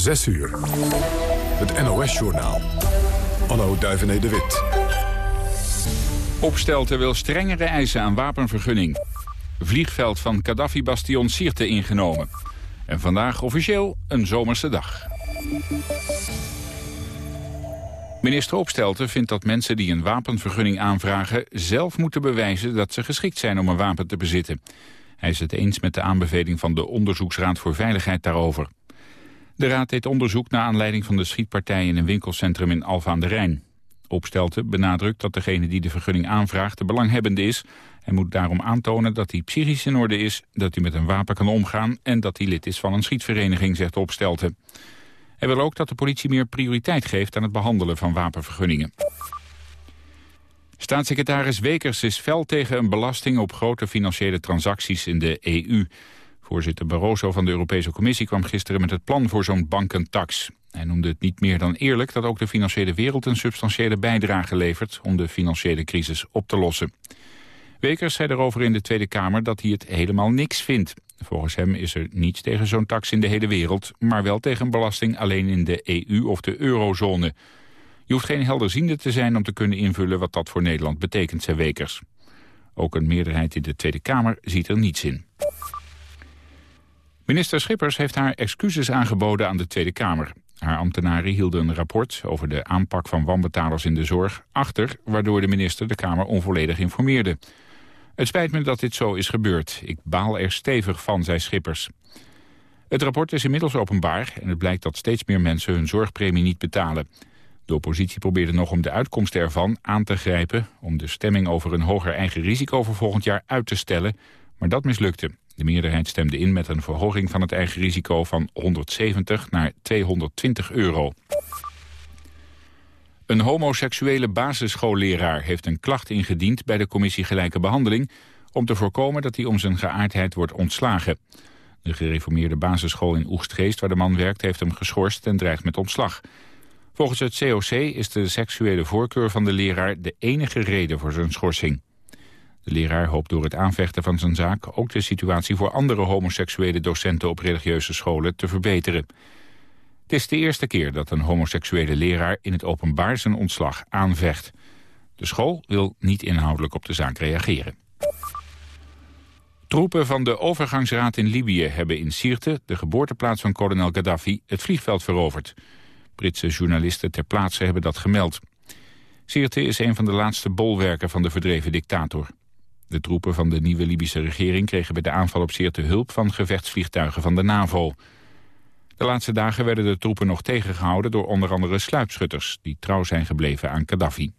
6 uur. Het NOS-journaal. Anno Duivené de Wit. Opstelten wil strengere eisen aan wapenvergunning. Vliegveld van Gaddafi-bastion Sirte ingenomen. En vandaag officieel een zomerse dag. Minister Opstelten vindt dat mensen die een wapenvergunning aanvragen... zelf moeten bewijzen dat ze geschikt zijn om een wapen te bezitten. Hij is het eens met de aanbeveling van de Onderzoeksraad voor Veiligheid daarover. De raad deed onderzoek naar aanleiding van de schietpartij in een winkelcentrum in Alfa aan de Rijn. Opstelten benadrukt dat degene die de vergunning aanvraagt de belanghebbende is. Hij moet daarom aantonen dat hij psychisch in orde is, dat hij met een wapen kan omgaan en dat hij lid is van een schietvereniging, zegt Opstelten. Hij wil ook dat de politie meer prioriteit geeft aan het behandelen van wapenvergunningen. Staatssecretaris Wekers is fel tegen een belasting op grote financiële transacties in de EU. Voorzitter Barroso van de Europese Commissie kwam gisteren met het plan voor zo'n bankentax. Hij noemde het niet meer dan eerlijk dat ook de financiële wereld een substantiële bijdrage levert om de financiële crisis op te lossen. Wekers zei erover in de Tweede Kamer dat hij het helemaal niks vindt. Volgens hem is er niets tegen zo'n tax in de hele wereld... maar wel tegen een belasting alleen in de EU of de eurozone. Je hoeft geen helderziende te zijn om te kunnen invullen... wat dat voor Nederland betekent, zei Wekers. Ook een meerderheid in de Tweede Kamer ziet er niets in. Minister Schippers heeft haar excuses aangeboden aan de Tweede Kamer. Haar ambtenaren hielden een rapport over de aanpak van wanbetalers in de zorg achter... waardoor de minister de Kamer onvolledig informeerde. Het spijt me dat dit zo is gebeurd. Ik baal er stevig van, zei Schippers. Het rapport is inmiddels openbaar en het blijkt dat steeds meer mensen hun zorgpremie niet betalen. De oppositie probeerde nog om de uitkomsten ervan aan te grijpen... om de stemming over een hoger eigen risico voor volgend jaar uit te stellen, maar dat mislukte. De meerderheid stemde in met een verhoging van het eigen risico van 170 naar 220 euro. Een homoseksuele basisschoolleraar heeft een klacht ingediend bij de commissie Gelijke Behandeling om te voorkomen dat hij om zijn geaardheid wordt ontslagen. De gereformeerde basisschool in Oegstgeest waar de man werkt heeft hem geschorst en dreigt met ontslag. Volgens het COC is de seksuele voorkeur van de leraar de enige reden voor zijn schorsing. De leraar hoopt door het aanvechten van zijn zaak ook de situatie voor andere homoseksuele docenten op religieuze scholen te verbeteren. Het is de eerste keer dat een homoseksuele leraar in het openbaar zijn ontslag aanvecht. De school wil niet inhoudelijk op de zaak reageren. Troepen van de overgangsraad in Libië hebben in Sirte, de geboorteplaats van kolonel Gaddafi, het vliegveld veroverd. Britse journalisten ter plaatse hebben dat gemeld. Sirte is een van de laatste bolwerken van de verdreven dictator. De troepen van de nieuwe Libische regering kregen bij de aanval op Sirte hulp van gevechtsvliegtuigen van de NAVO. De laatste dagen werden de troepen nog tegengehouden door onder andere sluipschutters... die trouw zijn gebleven aan Gaddafi.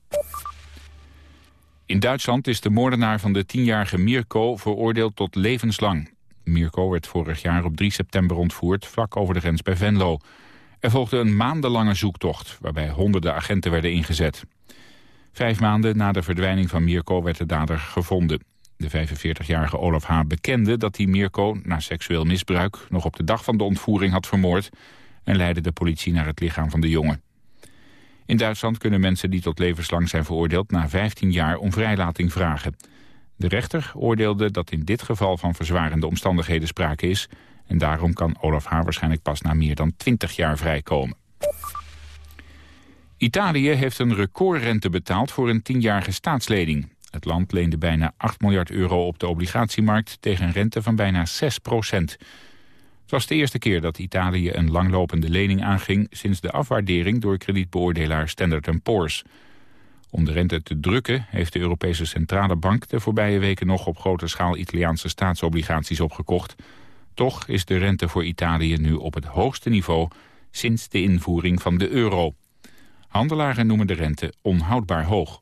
In Duitsland is de moordenaar van de tienjarige Mirko veroordeeld tot levenslang. Mirko werd vorig jaar op 3 september ontvoerd, vlak over de grens bij Venlo. Er volgde een maandenlange zoektocht, waarbij honderden agenten werden ingezet. Vijf maanden na de verdwijning van Mirko werd de dader gevonden. De 45-jarige Olaf H. bekende dat hij Mirko, na seksueel misbruik... nog op de dag van de ontvoering had vermoord... en leidde de politie naar het lichaam van de jongen. In Duitsland kunnen mensen die tot levenslang zijn veroordeeld... na 15 jaar om vrijlating vragen. De rechter oordeelde dat in dit geval van verzwarende omstandigheden sprake is... en daarom kan Olaf H. waarschijnlijk pas na meer dan 20 jaar vrijkomen. Italië heeft een recordrente betaald voor een tienjarige staatsleding. Het land leende bijna 8 miljard euro op de obligatiemarkt tegen een rente van bijna 6 procent. Het was de eerste keer dat Italië een langlopende lening aanging sinds de afwaardering door kredietbeoordelaar Standard Poor's. Om de rente te drukken heeft de Europese Centrale Bank de voorbije weken nog op grote schaal Italiaanse staatsobligaties opgekocht. Toch is de rente voor Italië nu op het hoogste niveau sinds de invoering van de euro. Handelaren noemen de rente onhoudbaar hoog.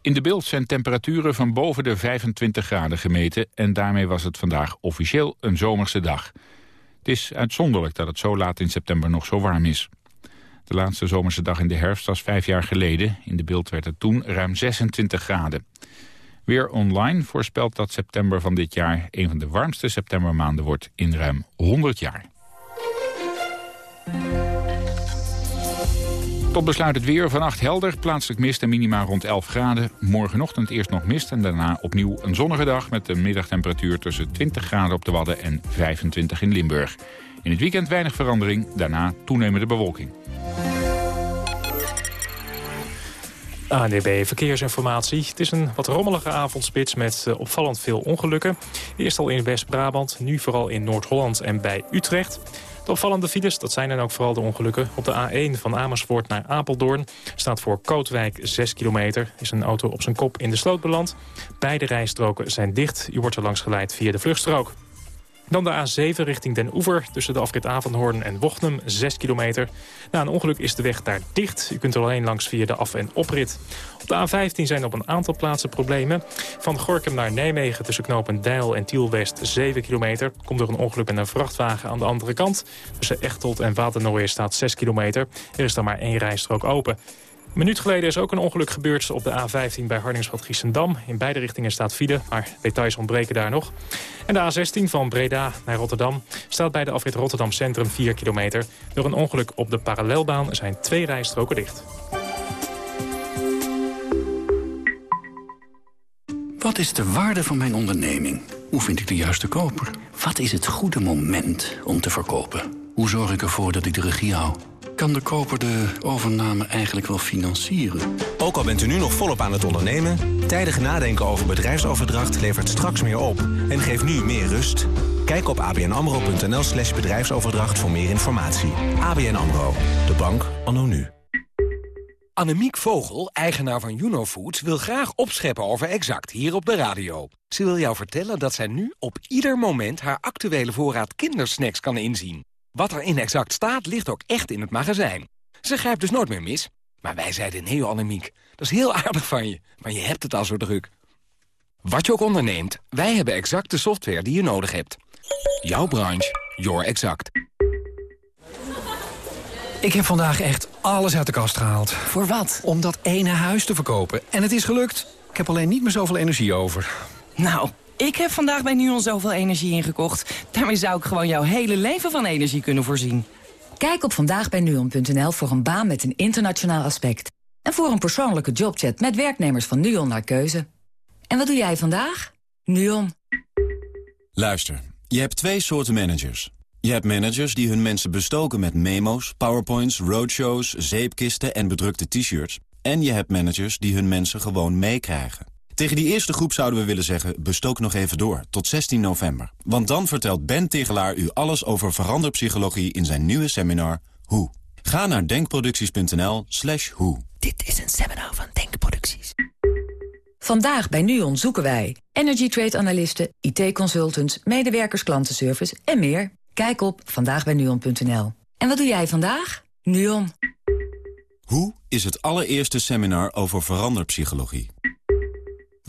In de beeld zijn temperaturen van boven de 25 graden gemeten... en daarmee was het vandaag officieel een zomerse dag. Het is uitzonderlijk dat het zo laat in september nog zo warm is. De laatste zomerse dag in de herfst was vijf jaar geleden. In de beeld werd het toen ruim 26 graden. Weer online voorspelt dat september van dit jaar... een van de warmste septembermaanden wordt in ruim 100 jaar. Tot besluit het weer. Vannacht helder, plaatselijk mist en minima rond 11 graden. Morgenochtend eerst nog mist en daarna opnieuw een zonnige dag... met een middagtemperatuur tussen 20 graden op de Wadden en 25 in Limburg. In het weekend weinig verandering, daarna toenemende bewolking. ANDB Verkeersinformatie. Het is een wat rommelige avondspits met uh, opvallend veel ongelukken. Eerst al in West-Brabant, nu vooral in Noord-Holland en bij Utrecht. De opvallende files, dat zijn dan ook vooral de ongelukken. Op de A1 van Amersfoort naar Apeldoorn staat voor Kootwijk 6 kilometer. Is een auto op zijn kop in de sloot beland. Beide rijstroken zijn dicht. U wordt er langs geleid via de vluchtstrook. Dan de A7 richting Den Oever tussen de afrit Avondhoorn en Wochnum, 6 kilometer. Na een ongeluk is de weg daar dicht. U kunt er alleen langs via de af- en oprit. Op de A15 zijn op een aantal plaatsen problemen. Van Gorkum naar Nijmegen tussen knopen Deil en Tielwest 7 kilometer. Komt er een ongeluk met een vrachtwagen aan de andere kant. Tussen Echtelt en Waternooijen staat 6 kilometer. Er is dan maar één rijstrook open. Een minuut geleden is ook een ongeluk gebeurd op de A15 bij Hardingsveld Giessendam. In beide richtingen staat file, maar details ontbreken daar nog. En de A16 van Breda naar Rotterdam staat bij de afrit Rotterdam Centrum 4 kilometer. Door een ongeluk op de parallelbaan zijn twee rijstroken dicht. Wat is de waarde van mijn onderneming? Hoe vind ik de juiste koper? Wat is het goede moment om te verkopen? Hoe zorg ik ervoor dat ik de regie hou? Kan de koper de overname eigenlijk wel financieren? Ook al bent u nu nog volop aan het ondernemen... tijdig nadenken over bedrijfsoverdracht levert straks meer op... en geeft nu meer rust. Kijk op abnamro.nl slash bedrijfsoverdracht voor meer informatie. ABN AMRO, de bank anno nu. Annemiek Vogel, eigenaar van Juno Foods, wil graag opscheppen over Exact hier op de radio. Ze wil jou vertellen dat zij nu op ieder moment haar actuele voorraad kindersnacks kan inzien. Wat er in Exact staat, ligt ook echt in het magazijn. Ze grijpt dus nooit meer mis. Maar wij zeiden nee, Annemiek. Dat is heel aardig van je, maar je hebt het al zo druk. Wat je ook onderneemt, wij hebben exact de software die je nodig hebt. Jouw branche, your exact. Ik heb vandaag echt alles uit de kast gehaald. Voor wat? Om dat ene huis te verkopen. En het is gelukt. Ik heb alleen niet meer zoveel energie over. Nou, ik heb vandaag bij NUON zoveel energie ingekocht. Daarmee zou ik gewoon jouw hele leven van energie kunnen voorzien. Kijk op vandaagbijnuon.nl voor een baan met een internationaal aspect. En voor een persoonlijke jobchat met werknemers van NUON naar keuze. En wat doe jij vandaag? NUON. Luister, je hebt twee soorten managers. Je hebt managers die hun mensen bestoken met memo's, powerpoints, roadshows, zeepkisten en bedrukte t-shirts. En je hebt managers die hun mensen gewoon meekrijgen. Tegen die eerste groep zouden we willen zeggen, bestook nog even door, tot 16 november. Want dan vertelt Ben Tegelaar u alles over veranderpsychologie in zijn nieuwe seminar Hoe. Ga naar denkproducties.nl slash hoe. Dit is een seminar van Denkproducties. Vandaag bij NUON zoeken wij energy trade analisten, IT-consultants, medewerkers klantenservice en meer. Kijk op vandaagbijnuon.nl. En wat doe jij vandaag? NUON. Hoe is het allereerste seminar over veranderpsychologie.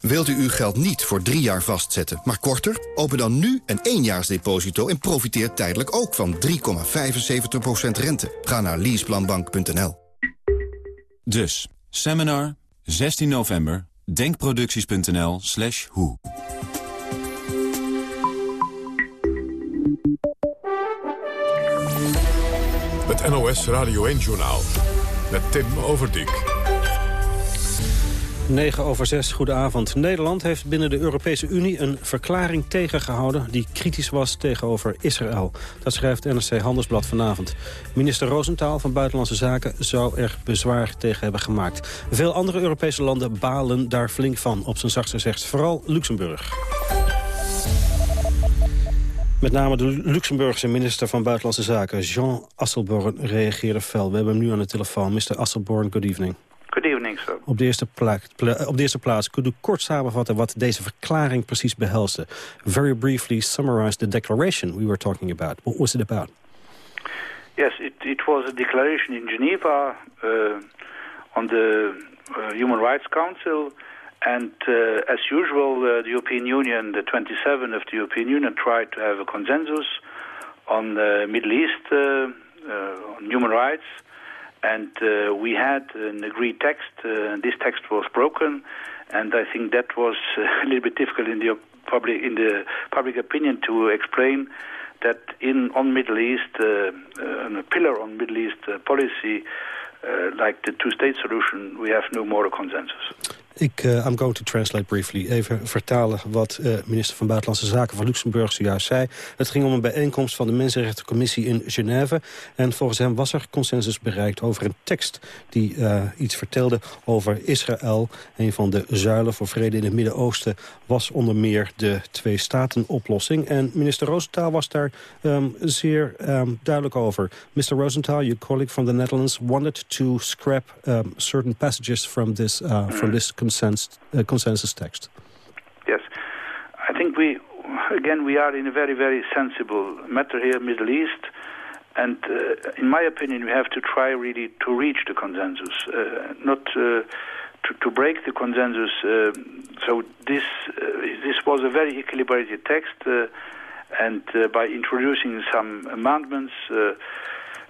Wilt u uw geld niet voor drie jaar vastzetten, maar korter? Open dan nu een éénjaarsdeposito en profiteer tijdelijk ook van 3,75% rente. Ga naar leaseplanbank.nl. Dus, seminar, 16 november, denkproducties.nl slash hoe. Het NOS Radio 1-journaal met Tim Overdijk. 9 over 6, goedenavond. Nederland heeft binnen de Europese Unie een verklaring tegengehouden... die kritisch was tegenover Israël. Dat schrijft NRC Handelsblad vanavond. Minister Roosentaal van Buitenlandse Zaken zou er bezwaar tegen hebben gemaakt. Veel andere Europese landen balen daar flink van, op zijn zachtste gezegd. Vooral Luxemburg. Met name de Luxemburgse minister van Buitenlandse Zaken, Jean Asselborn, reageerde fel. We hebben hem nu aan de telefoon. Mr. Asselborn, good evening. Good evening, sir. Op de, eerste plaats, op de eerste plaats, kunt u kort samenvatten wat deze verklaring precies behelste? Very briefly summarize the declaration we were talking about. What was it about? Yes, it, it was a declaration in Geneva uh, on the uh, Human Rights Council And uh, as usual, uh, the European Union, the 27 of the European Union, tried to have a consensus on the Middle East, uh, on human rights. And uh, we had an agreed text. Uh, this text was broken, and I think that was a little bit difficult in the public in the public opinion to explain that in on Middle East, uh, uh, a pillar on Middle East uh, policy, uh, like the two-state solution, we have no more consensus. Ik, uh, I'm going to translate briefly. Even vertalen wat uh, minister van Buitenlandse Zaken van Luxemburg zojuist zei. Het ging om een bijeenkomst van de Mensenrechtencommissie in Genève. En volgens hem was er consensus bereikt over een tekst... die uh, iets vertelde over Israël. Een van de zuilen voor vrede in het Midden-Oosten... was onder meer de twee-staten-oplossing. En minister Rosenthal was daar um, zeer um, duidelijk over. Mr. Rosenthal, your colleague from the Netherlands... wanted to scrap um, certain passages from this, from this consensus, uh, consensus text. Yes. I think we, again, we are in a very, very sensible matter here, Middle East. And uh, in my opinion, we have to try really to reach the consensus, uh, not uh, to, to, break the consensus. Uh, so this this was a very equilibrated text, and by introducing some amendments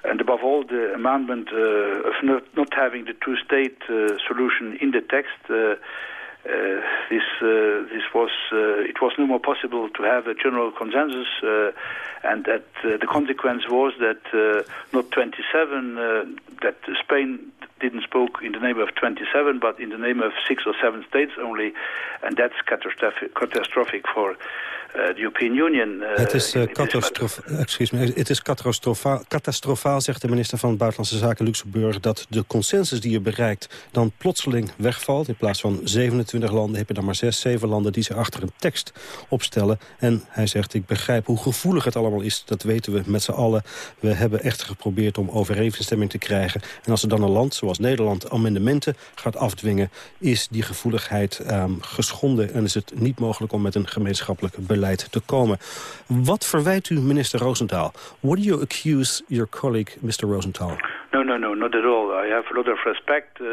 and above all the amendment uh, of not, not, having the two-state uh, solution in the text. Uh, uh this uh, this was uh, it was no more possible to have a general consensus, and that the consequence was that not 27 that Spain didn't spoke in the name of 27, but in the name of six or seven states only, and that's catastrophic, catastrophic for uh, the European Union. Uh, het is, excuse me, het is catastrofaal, catastrofaal, zegt de minister van Buitenlandse Zaken Luxemburg, dat de consensus die je bereikt dan plotseling wegvalt. In plaats van 27 landen heb je dan maar 6, 7 landen die zich achter een tekst opstellen. En hij zegt, ik begrijp hoe gevoelig het allemaal is. Dat weten we met z'n allen. We hebben echt geprobeerd om overeenstemming te krijgen. En als er dan een land, zoals Nederland, amendementen gaat afdwingen, is die gevoeligheid um, geschonden en is het niet mogelijk om met een gemeenschappelijk beleid beleid te komen. Wat verwijt u minister Rosenthal? What do you accuse your colleague, Mr. Rosenthal? No, no, no, not at all. I have a lot of respect. Uh,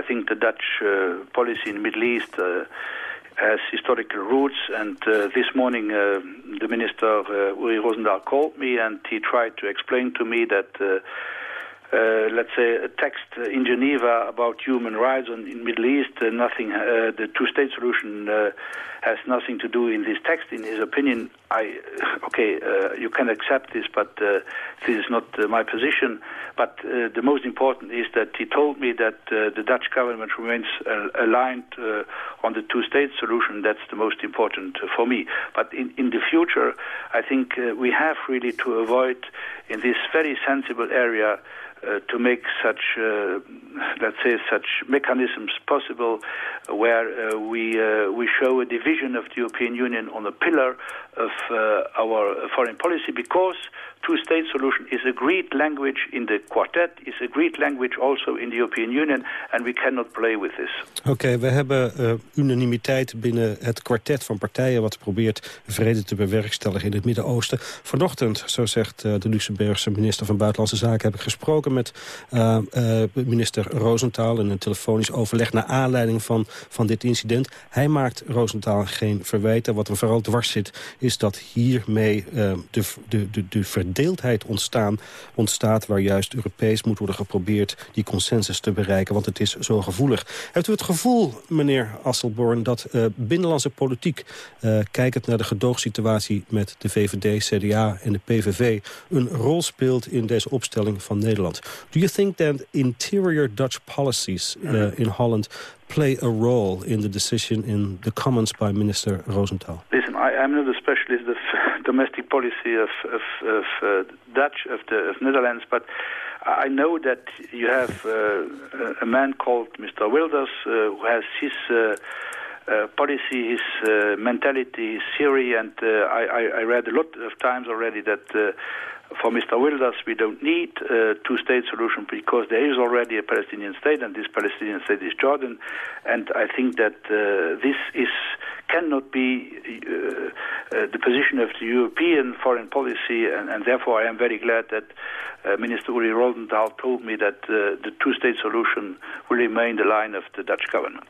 I think the Dutch uh, policy in the Middle East... Uh, has historical roots. And uh, this morning, uh, the minister uh, Uri Rosendahl called me, and he tried to explain to me that uh, let's say, a text in Geneva about human rights in, in Middle East. Uh, nothing, uh, the two-state solution uh, has nothing to do in this text. In his opinion, I okay, uh, you can accept this, but this is not my position. But the most important is that he told me that the Dutch government remains aligned on the two-state solution. That's the most important for me. But in, in the future, I think we have really to avoid in this very sensible area uh, to make such, uh, let's say, such mechanisms possible, where uh, we uh, we show a division of the European Union on a pillar of uh, our foreign policy, because two-state solution is agreed language in the quartet, is agreed language also in the European Union, and we cannot play with this. Oké, we hebben uh, unanimiteit binnen het kwartet van partijen... wat probeert vrede te bewerkstelligen in het Midden-Oosten. Vanochtend, zo zegt uh, de Luxemburgse minister van Buitenlandse Zaken... heb ik gesproken met uh, minister Rosenthal in een telefonisch overleg... naar aanleiding van, van dit incident. Hij maakt Rosenthal geen verwijten. Wat hem vooral dwars zit, is dat hiermee de, de, de, de verdeeldheid ontstaan, ontstaat... waar juist Europees moet worden geprobeerd die consensus te bereiken. Want het is zo gevoelig. Heeft u het gevoel, meneer Asselborn, dat uh, binnenlandse politiek... Uh, kijkend naar de gedoogsituatie met de VVD, CDA en de PVV... een rol speelt in deze opstelling van Nederland? Do you think that interior Dutch policies uh, in Holland play a role in the decision in the comments by Minister Rosenthal? Listen, I, am not a specialist of domestic policy of, of, of uh, Dutch, of the of Netherlands, but I know that you have uh, a man called Mr. Wilders uh, who has his uh, uh, policy, his mentality, his theory, and I, I, read a lot of times already that for Mr. Wilders, we don't need a two-state solution because there is already a Palestinian state, and this Palestinian state is Jordan. And I think that uh, this is cannot be uh, uh, the position of the European foreign policy, and, and therefore I am very glad that uh, Minister Uri Rosenthal told me that uh, the two-state solution will remain the line of the Dutch government.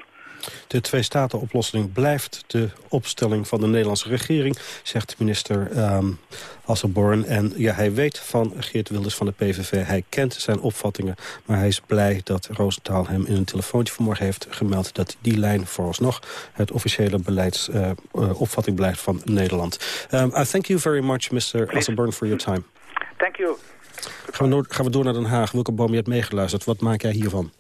De twee-staten-oplossing blijft de opstelling van de Nederlandse regering... zegt minister um, Asselborn. En ja, hij weet van Geert Wilders van de PVV. Hij kent zijn opvattingen. Maar hij is blij dat Roosentaal hem in een telefoontje vanmorgen heeft gemeld... dat die lijn vooralsnog het officiële beleidsopvatting uh, uh, blijft van Nederland. Um, I thank you very much, Mr. Asselborn, for your time. Thank you. Gaan we, gaan we door naar Den Haag. Welke boom je hebt meegeluisterd? Wat maak jij hiervan?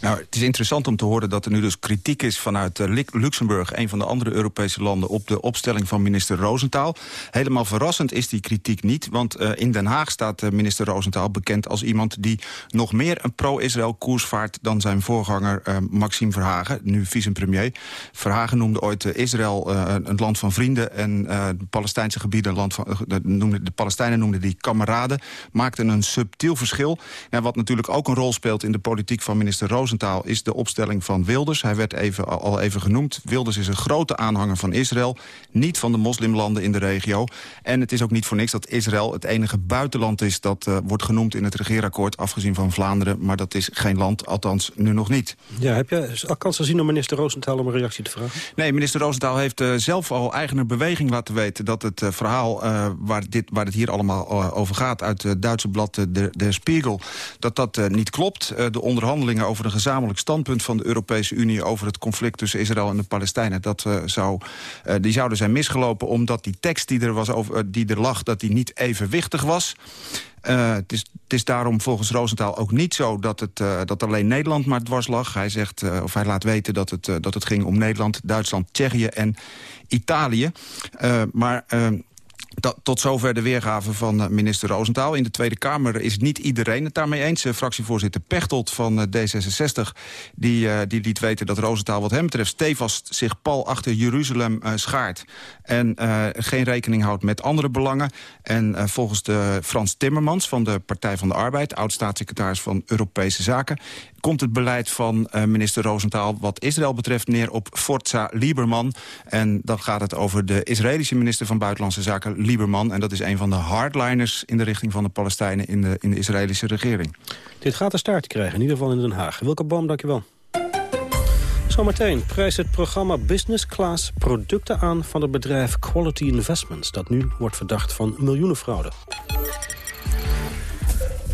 Nou, het is interessant om te horen dat er nu dus kritiek is vanuit uh, Luxemburg... een van de andere Europese landen op de opstelling van minister Roosentaal. Helemaal verrassend is die kritiek niet, want uh, in Den Haag staat uh, minister Roosentaal bekend als iemand... die nog meer een pro-Israël koers vaart dan zijn voorganger Maxime Verhagen, nu vicepremier. Verhagen noemde ooit Israël een land van vrienden en de Palestijnse gebieden... Land van, noemde, de Palestijnen noemden die kameraden, maakten een subtiel verschil. En wat natuurlijk ook een rol speelt in de politiek van minister Roosentaal... is de opstelling van Wilders. Hij werd even, al even genoemd. Wilders is een grote aanhanger van Israël. Niet van de moslimlanden in de regio. En het is ook niet voor niks dat Israël het enige buitenland is... dat uh, wordt genoemd in het regeerakkoord, afgezien van Vlaanderen. Maar dat is geen land, althans nu nog niet. Ja, heb je al kans gezien om minister Roosentaal om een reactie te vragen? Nee, minister Roosentaal heeft uh, zelf al eigener beweging laten weten... dat het uh, verhaal waar, dit, waar het hier allemaal over gaat... uit het Duitse blad de, de Spiegel, dat dat uh, niet klopt. Uh, de onderhandelingen over een gezamenlijk standpunt van de Europese Unie... over het conflict tussen Israël en de Palestijnen... Dat, zou, die zouden zijn misgelopen omdat die tekst die er, was over, die er lag... dat die niet evenwichtig was. Het, is, het is daarom volgens Roosentaal ook niet zo dat, het, dat alleen Nederland maar dwars lag. Hij, zegt, of hij laat weten dat het, dat het ging om Nederland, Duitsland, Tsjechië en Italië. maar tot zover de weergave van uh, minister Roosentaal. In de Tweede Kamer is niet iedereen het daarmee eens. Uh, fractievoorzitter Pechtold van uh, D66 die, die liet weten dat Roosentaal wat hem betreft... stevast zich pal achter Jeruzalem schaart. En geen rekening houdt met andere belangen. En volgens de Frans Timmermans van de Partij van de Arbeid... oud-staatssecretaris van Europese Zaken komt het beleid van uh, minister Rosenthal wat Israël betreft neer op Forza Lieberman. En dan gaat het over de Israëlische minister van Buitenlandse Zaken Lieberman. En dat is een van de hardliners in de richting van de Palestijnen in de, in de Israëlische regering. Dit gaat een start krijgen, in ieder geval in Den Haag. Wilke Boom, dankjewel. Zometeen prijst het programma Business Class producten aan van het bedrijf Quality Investments... dat nu wordt verdacht van miljoenenfraude.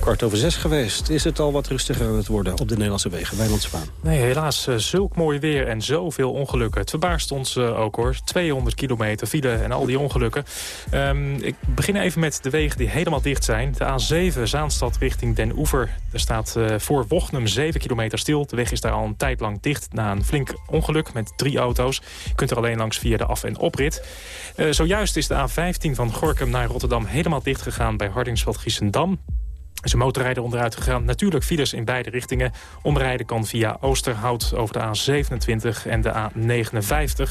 Kwart over zes geweest. Is het al wat rustiger aan het worden op de Nederlandse wegen? Wijnand Spaan. Nee, helaas. Uh, zulk mooi weer en zoveel ongelukken. Het verbaast ons uh, ook hoor. 200 kilometer file en al die ongelukken. Um, ik begin even met de wegen die helemaal dicht zijn. De A7 Zaanstad richting Den Oever. Er staat uh, voor Wochnum 7 kilometer stil. De weg is daar al een tijd lang dicht na een flink ongeluk met drie auto's. Je kunt er alleen langs via de af- en oprit. zojuist is de A15 van Gorkum naar Rotterdam helemaal dicht gegaan bij Hardingsveld-Giessendam is een motorrijder onderuit gegaan. Natuurlijk files in beide richtingen. Omrijden kan via Oosterhout over de A27 en de A59.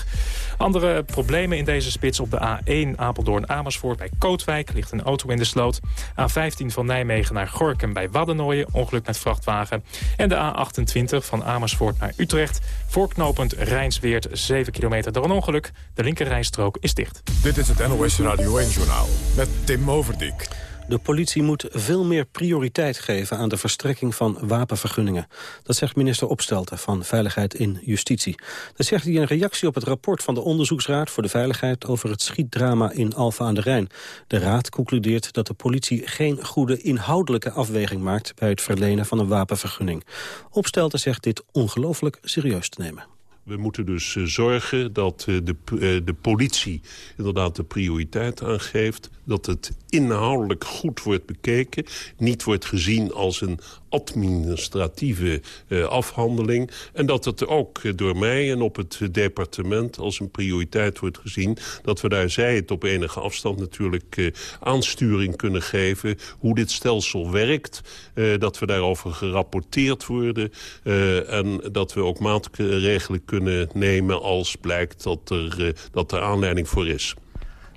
Andere problemen in deze spits op de A1 Apeldoorn-Amersfoort. Bij Kootwijk ligt een auto in de sloot. A15 van Nijmegen naar Gorkum bij Waddenooien. Ongeluk met vrachtwagen. En de A28 van Amersfoort naar Utrecht. Voorknopend Rijnsweert 7 kilometer door een ongeluk. De linkerrijstrook is dicht. Dit is het NOS Radio 1-journaal met Tim Overdijk. De politie moet veel meer prioriteit geven aan de verstrekking van wapenvergunningen. Dat zegt minister Opstelten van Veiligheid in Justitie. Dat zegt hij in reactie op het rapport van de Onderzoeksraad voor de Veiligheid over het schietdrama in Alfa aan de Rijn. De raad concludeert dat de politie geen goede inhoudelijke afweging maakt bij het verlenen van een wapenvergunning. Opstelten zegt dit ongelooflijk serieus te nemen. We moeten dus uh, zorgen dat uh, de, uh, de politie inderdaad de prioriteit aangeeft. Dat het inhoudelijk goed wordt bekeken. Niet wordt gezien als een administratieve uh, afhandeling. En dat het ook uh, door mij en op het departement als een prioriteit wordt gezien... dat we daar, zij het op enige afstand natuurlijk uh, aansturing kunnen geven... hoe dit stelsel werkt, dat we daarover gerapporteerd worden... en dat we ook maatregelen kunnen nemen als blijkt dat er, dat er aanleiding voor is.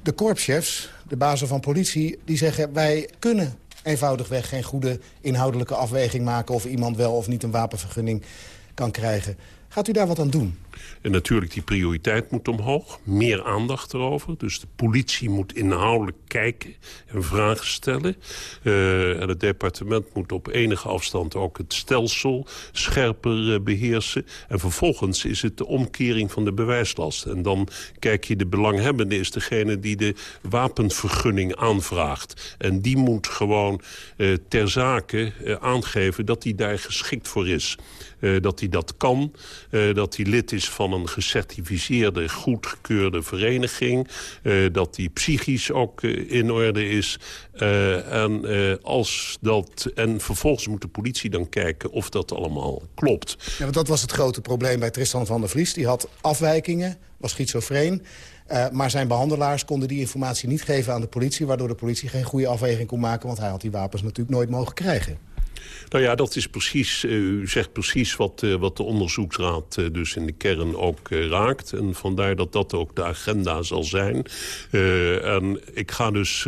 De korpschefs, de bazen van politie, die zeggen... wij kunnen eenvoudigweg geen goede inhoudelijke afweging maken... of iemand wel of niet een wapenvergunning kan krijgen. Gaat u daar wat aan doen? En natuurlijk, die prioriteit moet omhoog. Meer aandacht erover. Dus de politie moet inhoudelijk kijken en vragen stellen. Uh, en het departement moet op enige afstand ook het stelsel scherper uh, beheersen. En vervolgens is het de omkering van de bewijslast. En dan kijk je, de belanghebbende is degene die de wapenvergunning aanvraagt. En die moet gewoon uh, ter zake aangeven dat hij daar geschikt voor is. Dat hij dat kan, dat hij lid is van een gecertificeerde, goedgekeurde vereniging... Uh, dat hij psychisch ook in orde is. en, als dat, en vervolgens moet de politie dan kijken of dat allemaal klopt. Ja, want dat was het grote probleem bij Tristan van der Vlies. Die had afwijkingen, was schizofreen... Maar zijn behandelaars konden die informatie niet geven aan de politie... waardoor de politie geen goede afweging kon maken... want hij had die wapens natuurlijk nooit mogen krijgen. Nou ja, dat is precies, uh, u zegt precies wat, uh, wat de onderzoeksraad uh, dus in de kern ook raakt. En vandaar dat dat ook de agenda zal zijn. en ik ga dus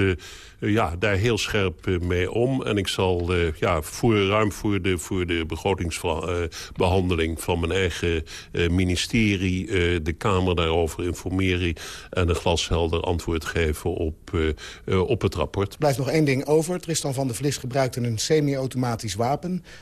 ja, daar heel scherp mee om. En ik zal ja, voor, ruim voor de, voor de begrotingsbehandeling van mijn eigen ministerie... de Kamer daarover informeren en een glashelder antwoord geven op, op het rapport. Blijft nog één ding over. Tristan van der Vlis gebruikte een semi-automatisch wapen.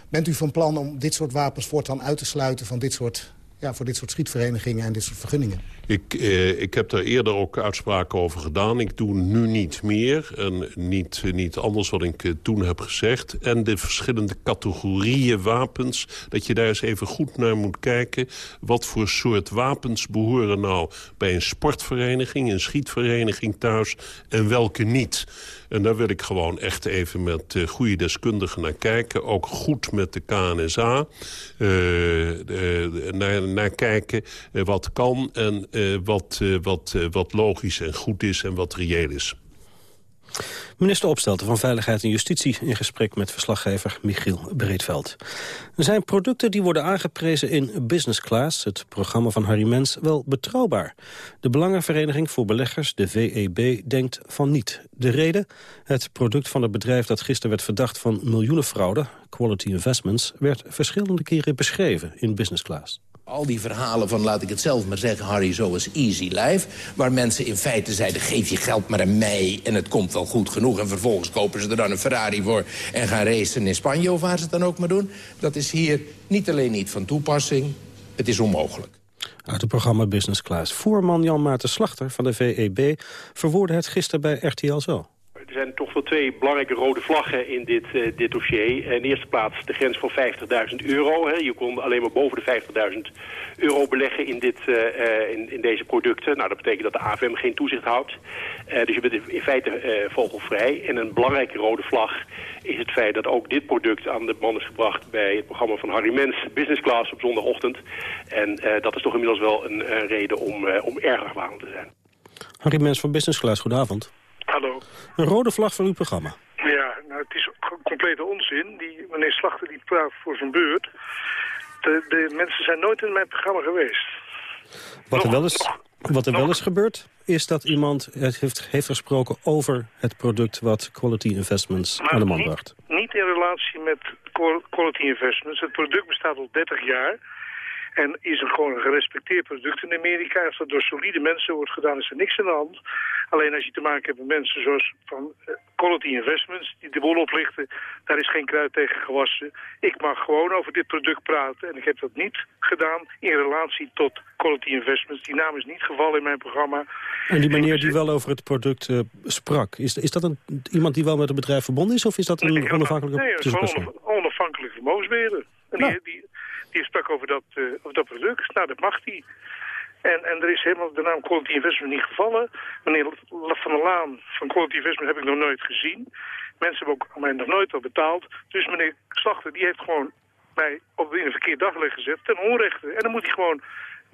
Bent u van plan om dit soort wapens voortaan uit te sluiten van dit soort ja, voor dit soort schietverenigingen en dit soort vergunningen? Ik, eh, ik heb daar eerder ook uitspraken over gedaan. Ik doe nu niet meer en niet, niet anders wat ik eh, toen heb gezegd. En de verschillende categorieën wapens, dat je daar eens even goed naar moet kijken. Wat voor soort wapens behoren nou bij een sportvereniging, een schietvereniging thuis en welke niet? En daar wil ik gewoon echt even met uh, goede deskundigen naar kijken. Ook goed met de KNSA. Uh, naar, naar, kijken wat kan en wat, wat, wat logisch en goed is en wat reëel is. Minister Opstelten van Veiligheid en Justitie in gesprek met verslaggever Michiel Breedveld. Zijn producten die worden aangeprezen in Business Class, het programma van Harry Mens, wel betrouwbaar? De Belangenvereniging voor Beleggers, de VEB, denkt van niet. De reden? Het product van het bedrijf dat gisteren werd verdacht van miljoenenfraude, Quality Investments, werd verschillende keren beschreven in Business Class. Al die verhalen van, laat ik het zelf maar zeggen, Harry, zo is easy life. Waar mensen in feite zeiden, geef je geld maar aan mij en het komt wel goed genoeg. En vervolgens kopen ze er dan een Ferrari voor en gaan racen in Spanje of waar ze het dan ook maar doen. Dat is hier niet alleen niet van toepassing, het is onmogelijk. Uit het programma Business Class. Voerman Jan Maarten Slachter van de VEB verwoordde het gisteren bij RTL zo. Er zijn toch wel twee belangrijke rode vlaggen in dit, uh, dit dossier. In eerste plaats de grens van 50.000 euro. Hè. Je kon alleen maar boven de 50.000 euro beleggen in, dit, uh, in, in, deze producten. Nou, dat betekent dat de AFM geen toezicht houdt. Dus je bent in feite vogelvrij. En een belangrijke rode vlag is het feit dat ook dit product aan de man is gebracht... bij het programma van Harry Mens, Business Class op zondagochtend. En dat is toch inmiddels wel een reden om, om erg te zijn. Harry Mens van Business Class, goedenavond. Hallo. Een rode vlag voor uw programma. Ja, nou het is complete onzin. Die, meneer Slachter die praat voor zijn beurt. De, de mensen zijn nooit in mijn programma geweest. Wat er wel is, wat er wel is gebeurd, is dat iemand heeft, heeft gesproken over het product wat Quality Investments aan de man bracht. Niet in relatie met Quality Investments. Het product bestaat al 30 jaar. En is er gewoon een gerespecteerd product in Amerika. Als dat door solide mensen wordt gedaan, is er niks aan de hand. Alleen als je te maken hebt met mensen zoals van eh, Quality Investments... die de boel oplichten, daar is geen kruid tegen gewassen. Ik mag gewoon over dit product praten. En ik heb dat niet gedaan in relatie tot Quality Investments. Die naam is niet gevallen in mijn programma. En die meneer die wel over het product uh, sprak... Is, is dat een, iemand die wel met het bedrijf verbonden is... of is dat een onafhankelijke Nee, dat is gewoon een onafhankelijke vermogensbeheerder. En die, die, die sprak over dat, uh, over dat product. Nou, dat mag die. En, en er is helemaal de naam Quality Investment niet gevallen. Meneer Van der Laan van Quality Investment heb ik nog nooit gezien. Mensen hebben ook aan mij nog nooit al betaald. Dus meneer Slachter die heeft gewoon mij op in een verkeerd daglicht gezet ten onrechte. En dan moet hij gewoon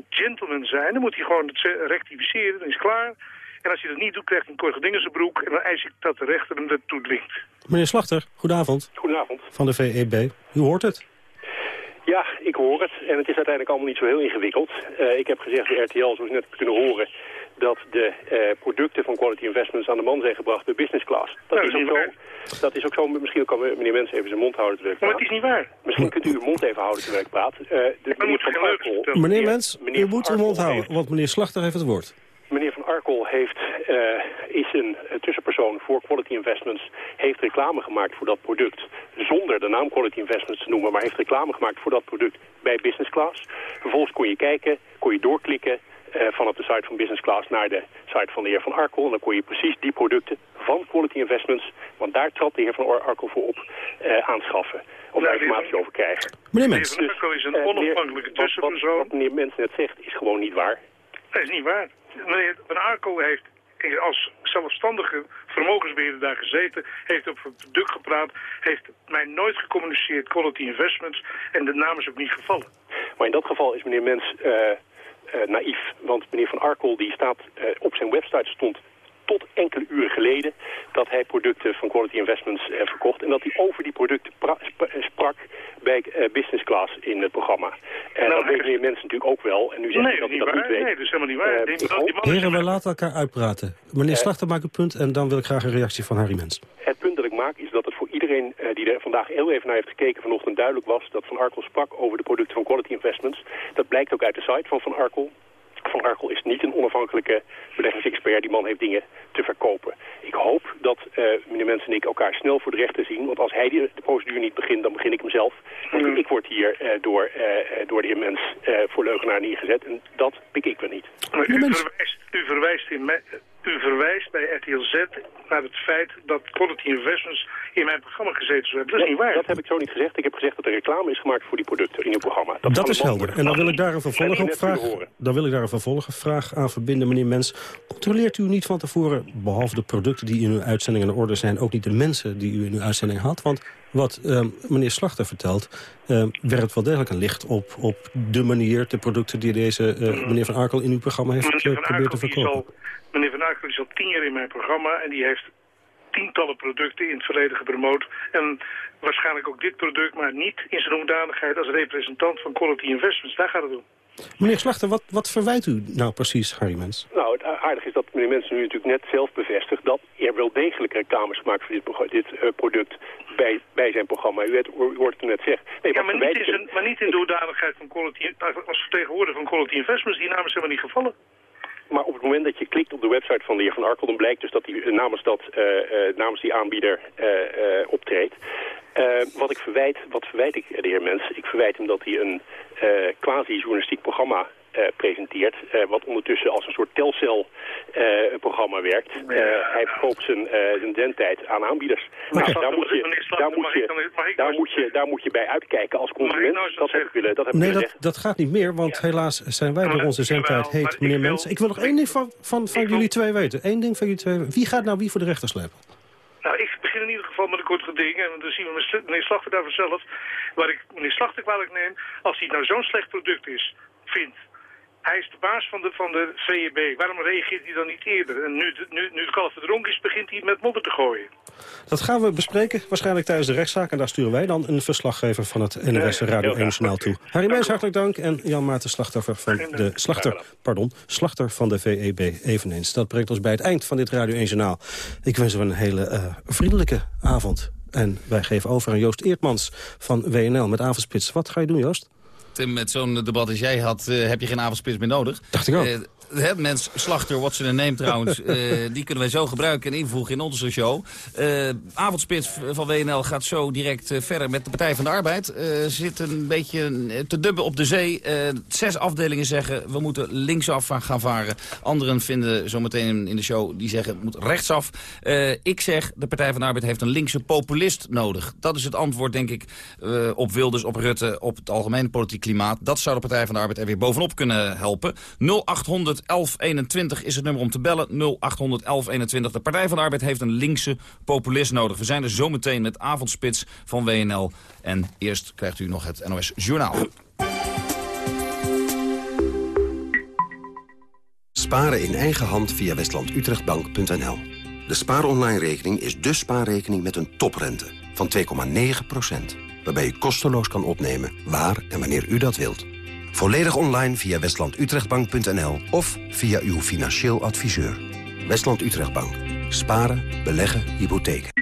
gentleman zijn. Dan moet hij gewoon het rectificeren. Dan is klaar. En als hij dat niet doet, krijgt hij een korte ding in zijn broek. En dan eis ik dat de rechter hem ertoe dwingt. Meneer Slachter, goedenavond. Goedenavond. Van de VEB. U hoort het. Ja, ik hoor het. En het is uiteindelijk allemaal niet zo heel ingewikkeld. Uh, ik heb gezegd, de RTL, zoals je net hebt kunnen horen... dat de eh, producten van Quality Investments aan de man zijn gebracht bij business class. Dat, Nou, is, ook zo. Dat is ook zo. Misschien kan meneer Mens even zijn mond houden terwijl ik Maar het is niet waar. Misschien kunt u uw mond even houden terwijl ik praat. Eh, de meneer Arkel, Meneer Mens, meneer u moet uw mond houden, want meneer Slachter heeft het woord. Meneer Van Arkel heeft, eh, is een eh, tussenpersoon voor Quality Investments. Heeft reclame gemaakt voor dat product. Zonder de naam Quality Investments te noemen. Maar heeft reclame gemaakt voor dat product bij Business Class. Vervolgens kon je kijken, kon je doorklikken. eh, vanaf de site van Business Class naar de site van de heer Van Arkel. En dan kon je precies die producten van Quality Investments, want daar trad de heer Van Arkel voor op, aanschaffen. Om daar informatie over te krijgen. Meneer Meneer Van Arkel is een onafhankelijke wat- wat- tussenpersoon. Wat meneer Mens net zegt is gewoon niet waar. Dat is niet waar. Meneer Van Arkel heeft als zelfstandige vermogensbeheerder daar gezeten, heeft over het product gepraat, heeft mij nooit gecommuniceerd quality investments en de naam is ook niet gevallen. Maar in dat geval is meneer Mens eh, naïef. Want meneer Van Arkel die staat eh, op zijn website stond tot enkele uren geleden dat hij producten van Quality Investments eh, verkocht. En dat hij over die producten eh, sprak bij eh, Business Class in het programma. En Nou, dat weet meneer Mens natuurlijk ook wel. En nu zegt Nee, hij dat hij dat waar. niet weet. Nee, dat is helemaal niet waar. Die- ik die Heren, wij laten elkaar uitpraten. Meneer Slachter maakt een punt en dan wil ik graag een reactie van Harry Mens. Het punt dat ik maak is dat het voor iedereen eh, die er vandaag heel even naar heeft gekeken vanochtend duidelijk was dat Van Arkel sprak over de producten van Quality Investments. Dat blijkt ook uit de site van Van Arkel. Van Arkel is niet een onafhankelijke beleggingsexpert. Die man heeft dingen te verkopen. Ik hoop dat eh, meneer Mensen en ik elkaar snel voor de rechter zien. Want als hij de, de procedure niet begint, dan begin ik hem zelf. Want ik word hier eh, door, eh, door de heer Mens eh, voor leugenaar neergezet. En dat pik ik me niet. Maar u, verwijst, u, verwijst in mij- u verwijst bij RTL Z naar het feit dat Quality Investments in mijn programma gezeten zou hebben. Dat is Nee, niet waar. Dat heb ik zo niet gezegd. Ik heb gezegd dat er reclame is gemaakt voor die producten in uw programma. Dat, is de helder. En dan wil ik daar een vervolg op vraag. horen. Dan wil ik daar een vervolgvraag aan verbinden, meneer Mens. Controleert u niet van tevoren, behalve de producten die in uw uitzending in orde zijn, ook niet de mensen die u in uw uitzending had? Want wat ehm, meneer Slachter vertelt, ehm, werpt wel degelijk een licht op, op de manier, de producten die deze eh, meneer Van Arkel in uw programma heeft Meneer eh, geprobeerd te verkopen. al, meneer Van Arkel is al tien jaar in mijn programma en die heeft tientallen producten in het verleden gepromoot. En waarschijnlijk ook dit product, maar niet in zijn hoedanigheid als representant van Quality Investments. Daar gaat het om. Meneer Slachter, wat, wat verwijt u nou precies, Harry Mens? Nou, het aardige is dat meneer Mensen nu natuurlijk net zelf bevestigt... dat er wel degelijk reclames gemaakt voor dit, eh, product bij, bij zijn programma. U, het, u hoort het net zeggen. Nee, Ja, maar niet, hem? zijn, maar niet in de hoedanigheid van Quality, als vertegenwoordiger van Quality Investments. Die naam is helemaal niet gevallen. Maar op het moment dat je klikt op de website van de heer Van Arkel... dan blijkt dus dat hij eh, namens, dat, eh, eh, namens die aanbieder optreedt. Wat, ik verwijt, wat verwijt ik de heer Mens? Ik verwijt hem dat hij een quasi-journalistiek programma eh, presenteert... eh, wat ondertussen als een soort telcel-programma werkt. Eh, hij verkoopt zijn, eh, zijn zendtijd aan aanbieders. Nou, daar, moet je, daar, moet je, daar, moet je, daar moet je bij uitkijken als consument. Dat heb ik willen, dat heb Nee, dat, dat gaat niet meer, want helaas zijn wij door onze zendtijd heet, meneer Mens. Ik wil nog één ding van, van, van jullie twee weten. Eén ding van jullie twee weten. Wie gaat nou wie voor de rechter slepen? Nou, ik begin in ieder geval met een kort geding. En dan zien we meneer Slachter daar vanzelf. Waar ik meneer Slachter kwalijk neem. Als hij nou zo'n slecht product is, vindt. Hij is de baas van de, van de VEB. Waarom reageert hij dan niet eerder? En nu, nu, nu het kalf verdronken is, begint hij met modder te gooien. Dat gaan we bespreken, waarschijnlijk tijdens de rechtszaak. En daar sturen wij dan een verslaggever van het Ja, Radio heel 1 graag. Journaal toe. Harry Meijs, hartelijk dank. En Jan Maarten Slachtoffer van de slachter, pardon, slachter van de VEB eveneens. Dat brengt ons bij het eind van dit Radio 1 Journaal. Ik wens u een hele eh, vriendelijke avond. En wij geven over aan Joost Eertmans van WNL met Avondspits. Wat ga je doen, Joost? Met zo'n debat als jij had, eh, heb je geen avondspits meer nodig. Dacht ik ook. Mens, slachter, in a name trouwens, eh, die kunnen wij zo gebruiken en invoegen in onze show. Eh avondspits van WNL gaat zo direct eh, verder met de Partij van de Arbeid. Zit een beetje te dubben op de zee. Zes afdelingen zeggen, we moeten linksaf gaan varen. Anderen vinden zometeen in de show, die zeggen, het moet rechtsaf. Ik zeg, de Partij van de Arbeid heeft een linkse populist nodig. Dat is het antwoord, denk ik, op Wilders, op Rutte, op het algemene politiek klimaat. Dat zou de Partij van de Arbeid er weer bovenop kunnen helpen. 0800 1121 is het nummer om te bellen. 0800 1121. De Partij van de Arbeid heeft een linkse populist nodig. We zijn er zometeen met avondspits van WNL. En eerst krijgt u nog het NOS Journaal. Sparen in eigen hand via westlandutrechtbank.nl. De spaaronline-rekening is de spaarrekening met een toprente van 2,9%. Waarbij u kosteloos kan opnemen waar en wanneer u dat wilt. Volledig online via westlandutrechtbank.nl of via uw financieel adviseur. Westland Utrechtbank. Sparen, beleggen, hypotheken.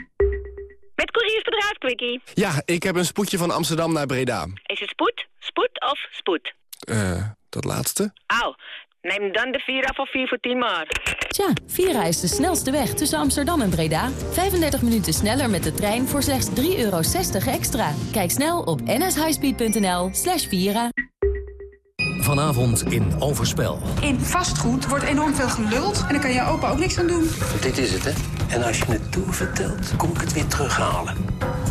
Met couriersbedrijf Quickie. Ja, ik heb een spoedje van Amsterdam naar Breda. Is het spoed, spoed of spoed? Eh, dat laatste? Au, neem dan de Vira voor 4 voor 10 maar. Tja, Vira is de snelste weg tussen Amsterdam en Breda. 35 minuten sneller met de trein voor slechts 3,60 euro extra. Kijk snel op nshighspeed.nl slash Vira. Vanavond in Overspel. In vastgoed wordt enorm veel geluld en daar kan je opa ook niks aan doen. Dit is het, hè? En als je het doorvertelt, kom ik het weer terughalen.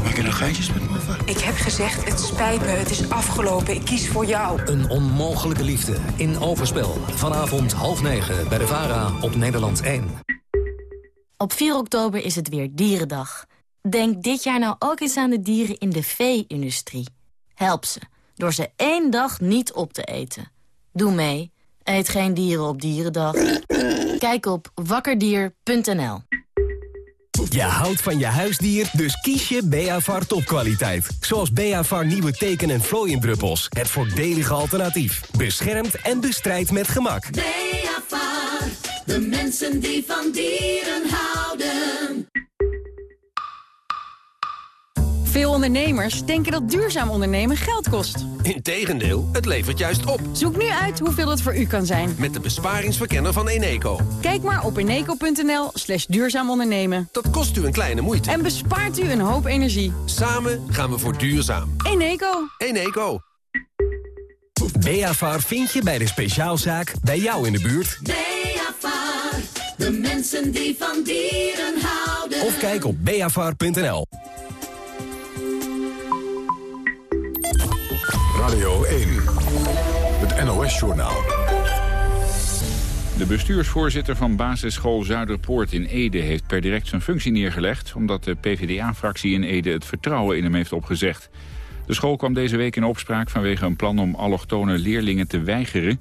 Maak je nog geintjes met mama? Ik heb gezegd, het spijt me, het is afgelopen, ik kies voor jou. Een onmogelijke liefde in Overspel. Vanavond half negen bij de VARA op Nederland 1. Op 4 oktober is het weer Dierendag. Denk dit jaar nou ook eens aan de dieren in de vee-industrie. Help ze, door ze één dag niet op te eten. Doe mee. Eet geen dieren op Dierendag. Kijk op wakkerdier.nl. Je houdt van je huisdier, dus kies je Beavar topkwaliteit. Zoals Beavar nieuwe teken- en vlooiendruppels. Het voordelige alternatief. Beschermt en bestrijdt met gemak. Beavar, de mensen die van dieren houden. Veel ondernemers denken dat duurzaam ondernemen geld kost. Integendeel, het levert juist op. Zoek nu uit hoeveel het voor u kan zijn. Met de besparingsverkenner van Eneco. Kijk maar op eneco.nl slash duurzaam ondernemen. Dat kost u een kleine moeite. En bespaart u een hoop energie. Samen gaan we voor duurzaam. Eneco. Eneco. Beavar vind je bij de speciaalzaak bij jou in de buurt. Beavar, de mensen die van dieren houden. Of kijk op beavar.nl. Radio 1, het NOS-journaal. De bestuursvoorzitter van basisschool Zuiderpoort in Ede heeft per direct zijn functie neergelegd... omdat de PvdA-fractie in Ede het vertrouwen in hem heeft opgezegd. De school kwam deze week in opspraak vanwege een plan om allochtone leerlingen te weigeren.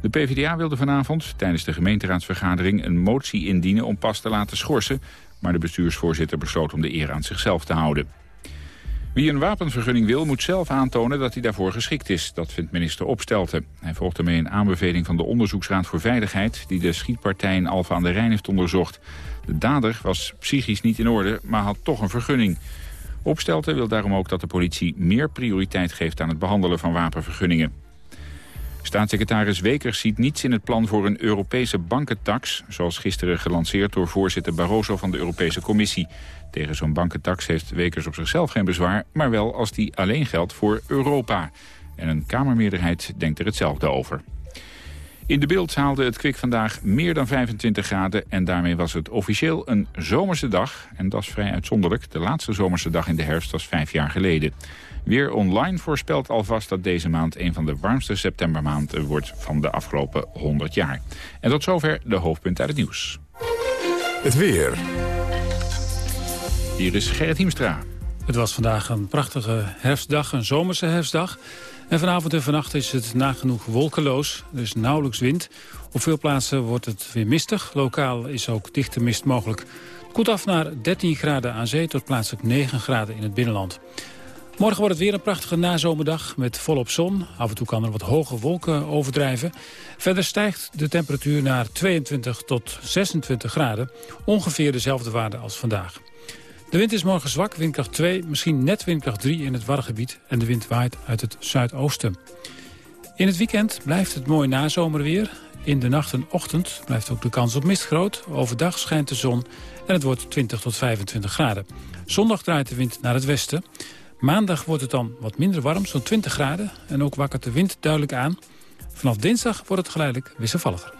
De PvdA wilde vanavond tijdens de gemeenteraadsvergadering een motie indienen om pas te laten schorsen... maar de bestuursvoorzitter besloot om de eer aan zichzelf te houden. Wie een wapenvergunning wil, moet zelf aantonen dat hij daarvoor geschikt is. Dat vindt minister Opstelten. Hij volgt ermee een aanbeveling van de Onderzoeksraad voor Veiligheid... die de schietpartij in Alfa aan de Rijn heeft onderzocht. De dader was psychisch niet in orde, maar had toch een vergunning. Opstelten wil daarom ook dat de politie meer prioriteit geeft... aan het behandelen van wapenvergunningen. Staatssecretaris Wekers ziet niets in het plan voor een Europese bankentax... zoals gisteren gelanceerd door voorzitter Barroso van de Europese Commissie. Tegen zo'n bankentax heeft Wekers op zichzelf geen bezwaar... maar wel als die alleen geldt voor Europa. En een Kamermeerderheid denkt er hetzelfde over. In de beeld haalde het kwik vandaag meer dan 25 graden... en daarmee was het officieel een zomerse dag. En dat is vrij uitzonderlijk. De laatste zomerse dag in de herfst was vijf jaar geleden. Weer online voorspelt alvast dat deze maand een van de warmste septembermaanden wordt van de afgelopen 100 jaar. En tot zover de hoofdpunt uit het nieuws. Het weer. Hier is Gerrit Hiemstra. Het was vandaag een prachtige herfstdag, een zomerse herfstdag. En vanavond en vannacht is het nagenoeg wolkeloos, dus nauwelijks wind. Op veel plaatsen wordt het weer mistig. Lokaal is ook dichte mist mogelijk. Het koelt af naar 13 graden aan zee tot plaatselijk 9 graden in het binnenland. Morgen wordt het weer een prachtige nazomerdag met volop zon. Af en toe kan er wat hoge wolken overdrijven. Verder stijgt de temperatuur naar 22 tot 26 graden. Ongeveer dezelfde waarde als vandaag. De wind is morgen zwak, windkracht 2, misschien net windkracht 3 in het Waddengebied. En de wind waait uit het zuidoosten. In het weekend blijft het mooi nazomerweer. In de nacht en ochtend blijft ook de kans op mist groot. Overdag schijnt de zon en het wordt 20 tot 25 graden. Zondag draait de wind naar het westen. Maandag wordt het dan wat minder warm, zo'n 20 graden. En ook wakkert de wind duidelijk aan. Vanaf dinsdag wordt het geleidelijk wisselvalliger.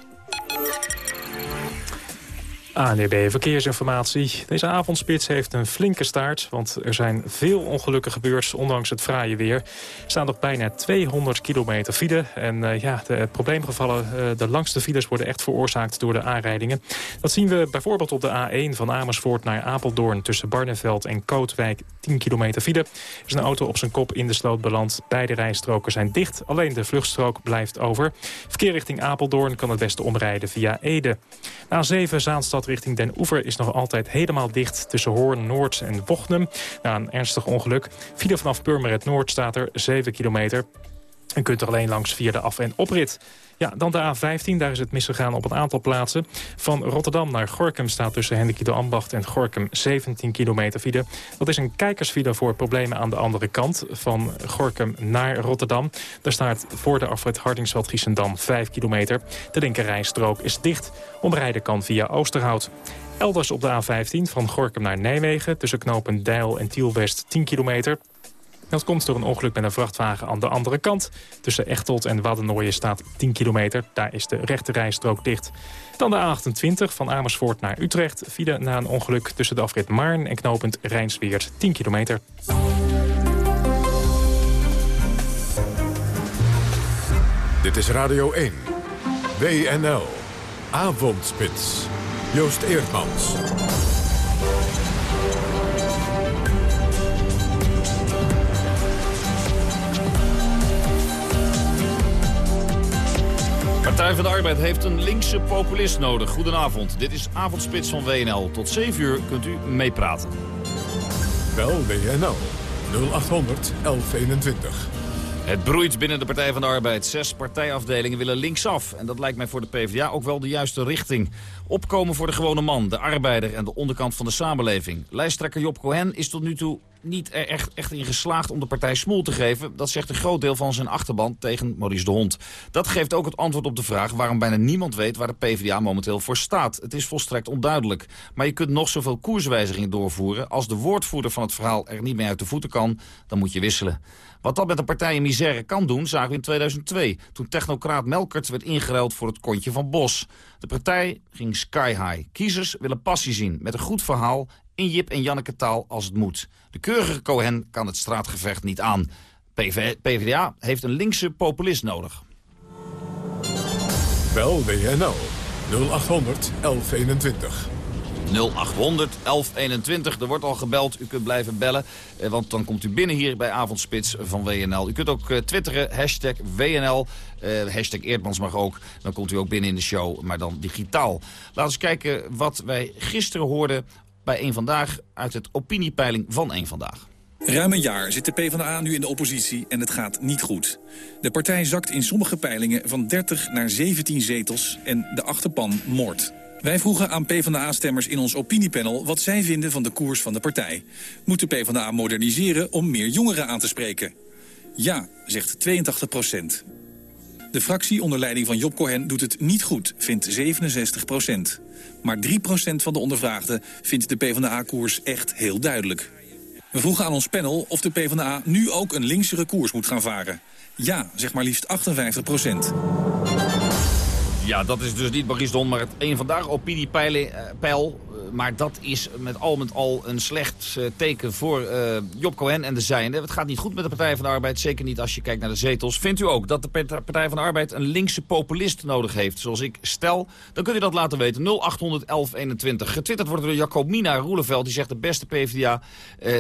ANEB Verkeersinformatie. Deze avondspits heeft een flinke staart, want er zijn veel ongelukken gebeurd, ondanks het fraaie weer. Er staan nog bijna 200 kilometer file. En uh, ja, de probleemgevallen, uh, de langste files worden echt veroorzaakt door de aanrijdingen. Dat zien we bijvoorbeeld op de A1 van Amersfoort naar Apeldoorn tussen Barneveld en Kootwijk. 10 kilometer file. Er is een auto op zijn kop in de sloot beland. Beide rijstroken zijn dicht, alleen de vluchtstrook blijft over. Verkeer richting Apeldoorn kan het beste omrijden via Ede. A7 Zaanstad richting Den Oever is nog altijd helemaal dicht... tussen Hoorn, Noord en Wochnum. Na een ernstig ongeluk. File vanaf Purmerend Noord staat er 7 kilometer. En kunt er alleen langs via de af- en oprit. Ja, dan de A15, daar is het misgegaan op een aantal plaatsen. Van Rotterdam naar Gorkum staat tussen Hendrik de Ambacht en Gorkum 17 kilometer file. Dat is een kijkersfile voor problemen aan de andere kant. Van Gorkum naar Rotterdam. Daar staat voor de afrit Hardingsveld Giessendam 5 kilometer. De linkerrijstrook is dicht. Omrijden kan via Oosterhout. Elders op de A15 van Gorkum naar Nijmegen... tussen knopen Deil en Tielwest 10 kilometer. Dat komt door een ongeluk met een vrachtwagen aan de andere kant. Tussen Echtelt en Waddenooien staat 10 kilometer. Daar is de rechte rijstrook dicht. Dan de A28 van Amersfoort naar Utrecht. File na een ongeluk tussen de afrit Maarn en knooppunt Rijnsweert 10 kilometer. Dit is Radio 1. WNL. Avondspits. Joost Eerdmans. Partij van de Arbeid heeft een linkse populist nodig. Goedenavond, dit is Avondspits van WNL. Tot 7 uur kunt u meepraten. Wel WNL. 0800 1121. Het broeit binnen de Partij van de Arbeid. Zes partijafdelingen willen linksaf. En dat lijkt mij voor de PvdA ook wel de juiste richting. Opkomen voor de gewone man, de arbeider en de onderkant van de samenleving. Lijsttrekker Job Cohen is tot nu toe niet er echt, echt in geslaagd om de partij smoel te geven. Dat zegt een groot deel van zijn achterban tegen Maurice de Hond. Dat geeft ook het antwoord op de vraag waarom bijna niemand weet waar de PvdA momenteel voor staat. Het is volstrekt onduidelijk. Maar je kunt nog zoveel koerswijzigingen doorvoeren. Als de woordvoerder van het verhaal er niet meer uit de voeten kan, dan moet je wisselen. Wat dat met de partij in misère kan doen, zagen we in 2002... toen technocraat Melkert werd ingeruild voor het kontje van Bos. De partij ging sky high. Kiezers willen passie zien met een goed verhaal... in Jip en Janneke taal als het moet. De keurige Cohen kan het straatgevecht niet aan. PV PvdA heeft een linkse populist nodig. Bel WNL 0800 1121. 0800 1121. Er wordt al gebeld. U kunt blijven bellen. Eh, want dan komt u binnen hier bij Avondspits van WNL. U kunt ook eh, twitteren. Hashtag WNL. Eh, hashtag Eerdmans mag ook. Dan komt u ook binnen in de show. Maar dan digitaal. Laten we eens kijken wat wij gisteren hoorden bij een Vandaag. Uit het opiniepeiling van een Vandaag. Ruim een jaar zit de PvdA nu in de oppositie en het gaat niet goed. De partij zakt in sommige peilingen van 30 naar 17 zetels en de achterpan moord. Wij vroegen aan PvdA-stemmers in ons opiniepanel wat zij vinden van de koers van de partij. Moet de PvdA moderniseren om meer jongeren aan te spreken? Ja, zegt 82 procent. De fractie onder leiding van Job Cohen doet het niet goed, vindt 67 procent. Maar 3 procent van de ondervraagden vindt de PvdA-koers echt heel duidelijk. We vroegen aan ons panel of de PvdA nu ook een linksere koers moet gaan varen. Ja, zeg maar liefst 58 procent. Ja, dat is dus niet Maurice Don, maar het een vandaag opiniepeil. Uh, uh, maar dat is met al met al een slecht uh, teken voor Job Cohen en de zijnde. Het gaat niet goed met de Partij van de Arbeid, zeker niet als je kijkt naar de zetels. Vindt u ook dat de Partij van de Arbeid een linkse populist nodig heeft, zoals ik stel? Dan kunt u dat laten weten. 0800 1121. Getwitterd wordt door Jacobina Roeleveld, die zegt de beste PvdA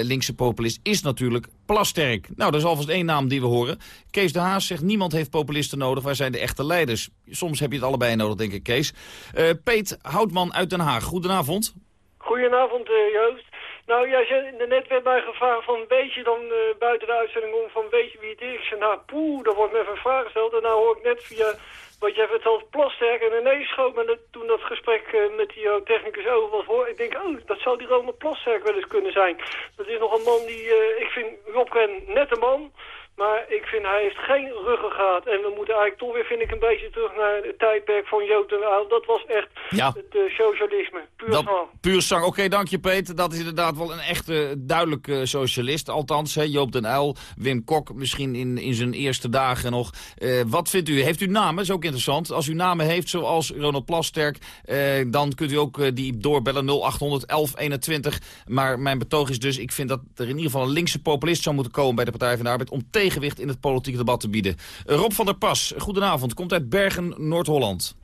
linkse populist is natuurlijk Plasterk. Nou, dat is alvast één naam die we horen. Kees de Haas zegt niemand heeft populisten nodig, waar zijn de echte leiders? Soms heb je het allebei nodig, denk ik, Kees. Uh, Peet Houtman uit Den Haag, goedenavond. Goedenavond, uh, Joost. Nou, zei, net werd mij gevraagd van weet je dan uh, buiten de uitzending om van weet je wie het is? Zei, nou poeh, daar wordt me even een vraag gesteld. En nou hoor ik net via wat jij vertelt Plasterk en ineens schoot me toen dat gesprek uh, met die uh, technicus over was hoor. Ik denk, oh, dat zou die Rome Plasterk wel eens kunnen zijn. Dat is nog een man die, uh, ik vind Rob Ken net een man. Maar ik vind hij heeft geen ruggengraat. En we moeten eigenlijk toch weer, vind ik, een beetje terug naar het tijdperk van Jood en Aal. Dat was echt ja. het uh, socialisme. Puur dat, zang. Puur zang. Oké, okay, dank je Peter. Dat is inderdaad wel een echte duidelijke socialist. Althans, hè, Joop den Uyl, Wim Kok misschien in, in zijn eerste dagen nog. Uh, wat vindt u? Heeft u namen? Dat is ook interessant. Als u namen heeft, zoals Ronald Plasterk, uh, dan kunt u ook die doorbellen 0800 1121. Maar mijn betoog is dus, ik vind dat er in ieder geval een linkse populist zou moeten komen bij de Partij van de Arbeid om tegen tegenwicht in het politieke debat te bieden. Rob van der Pas, goedenavond, komt uit Bergen, Noord-Holland.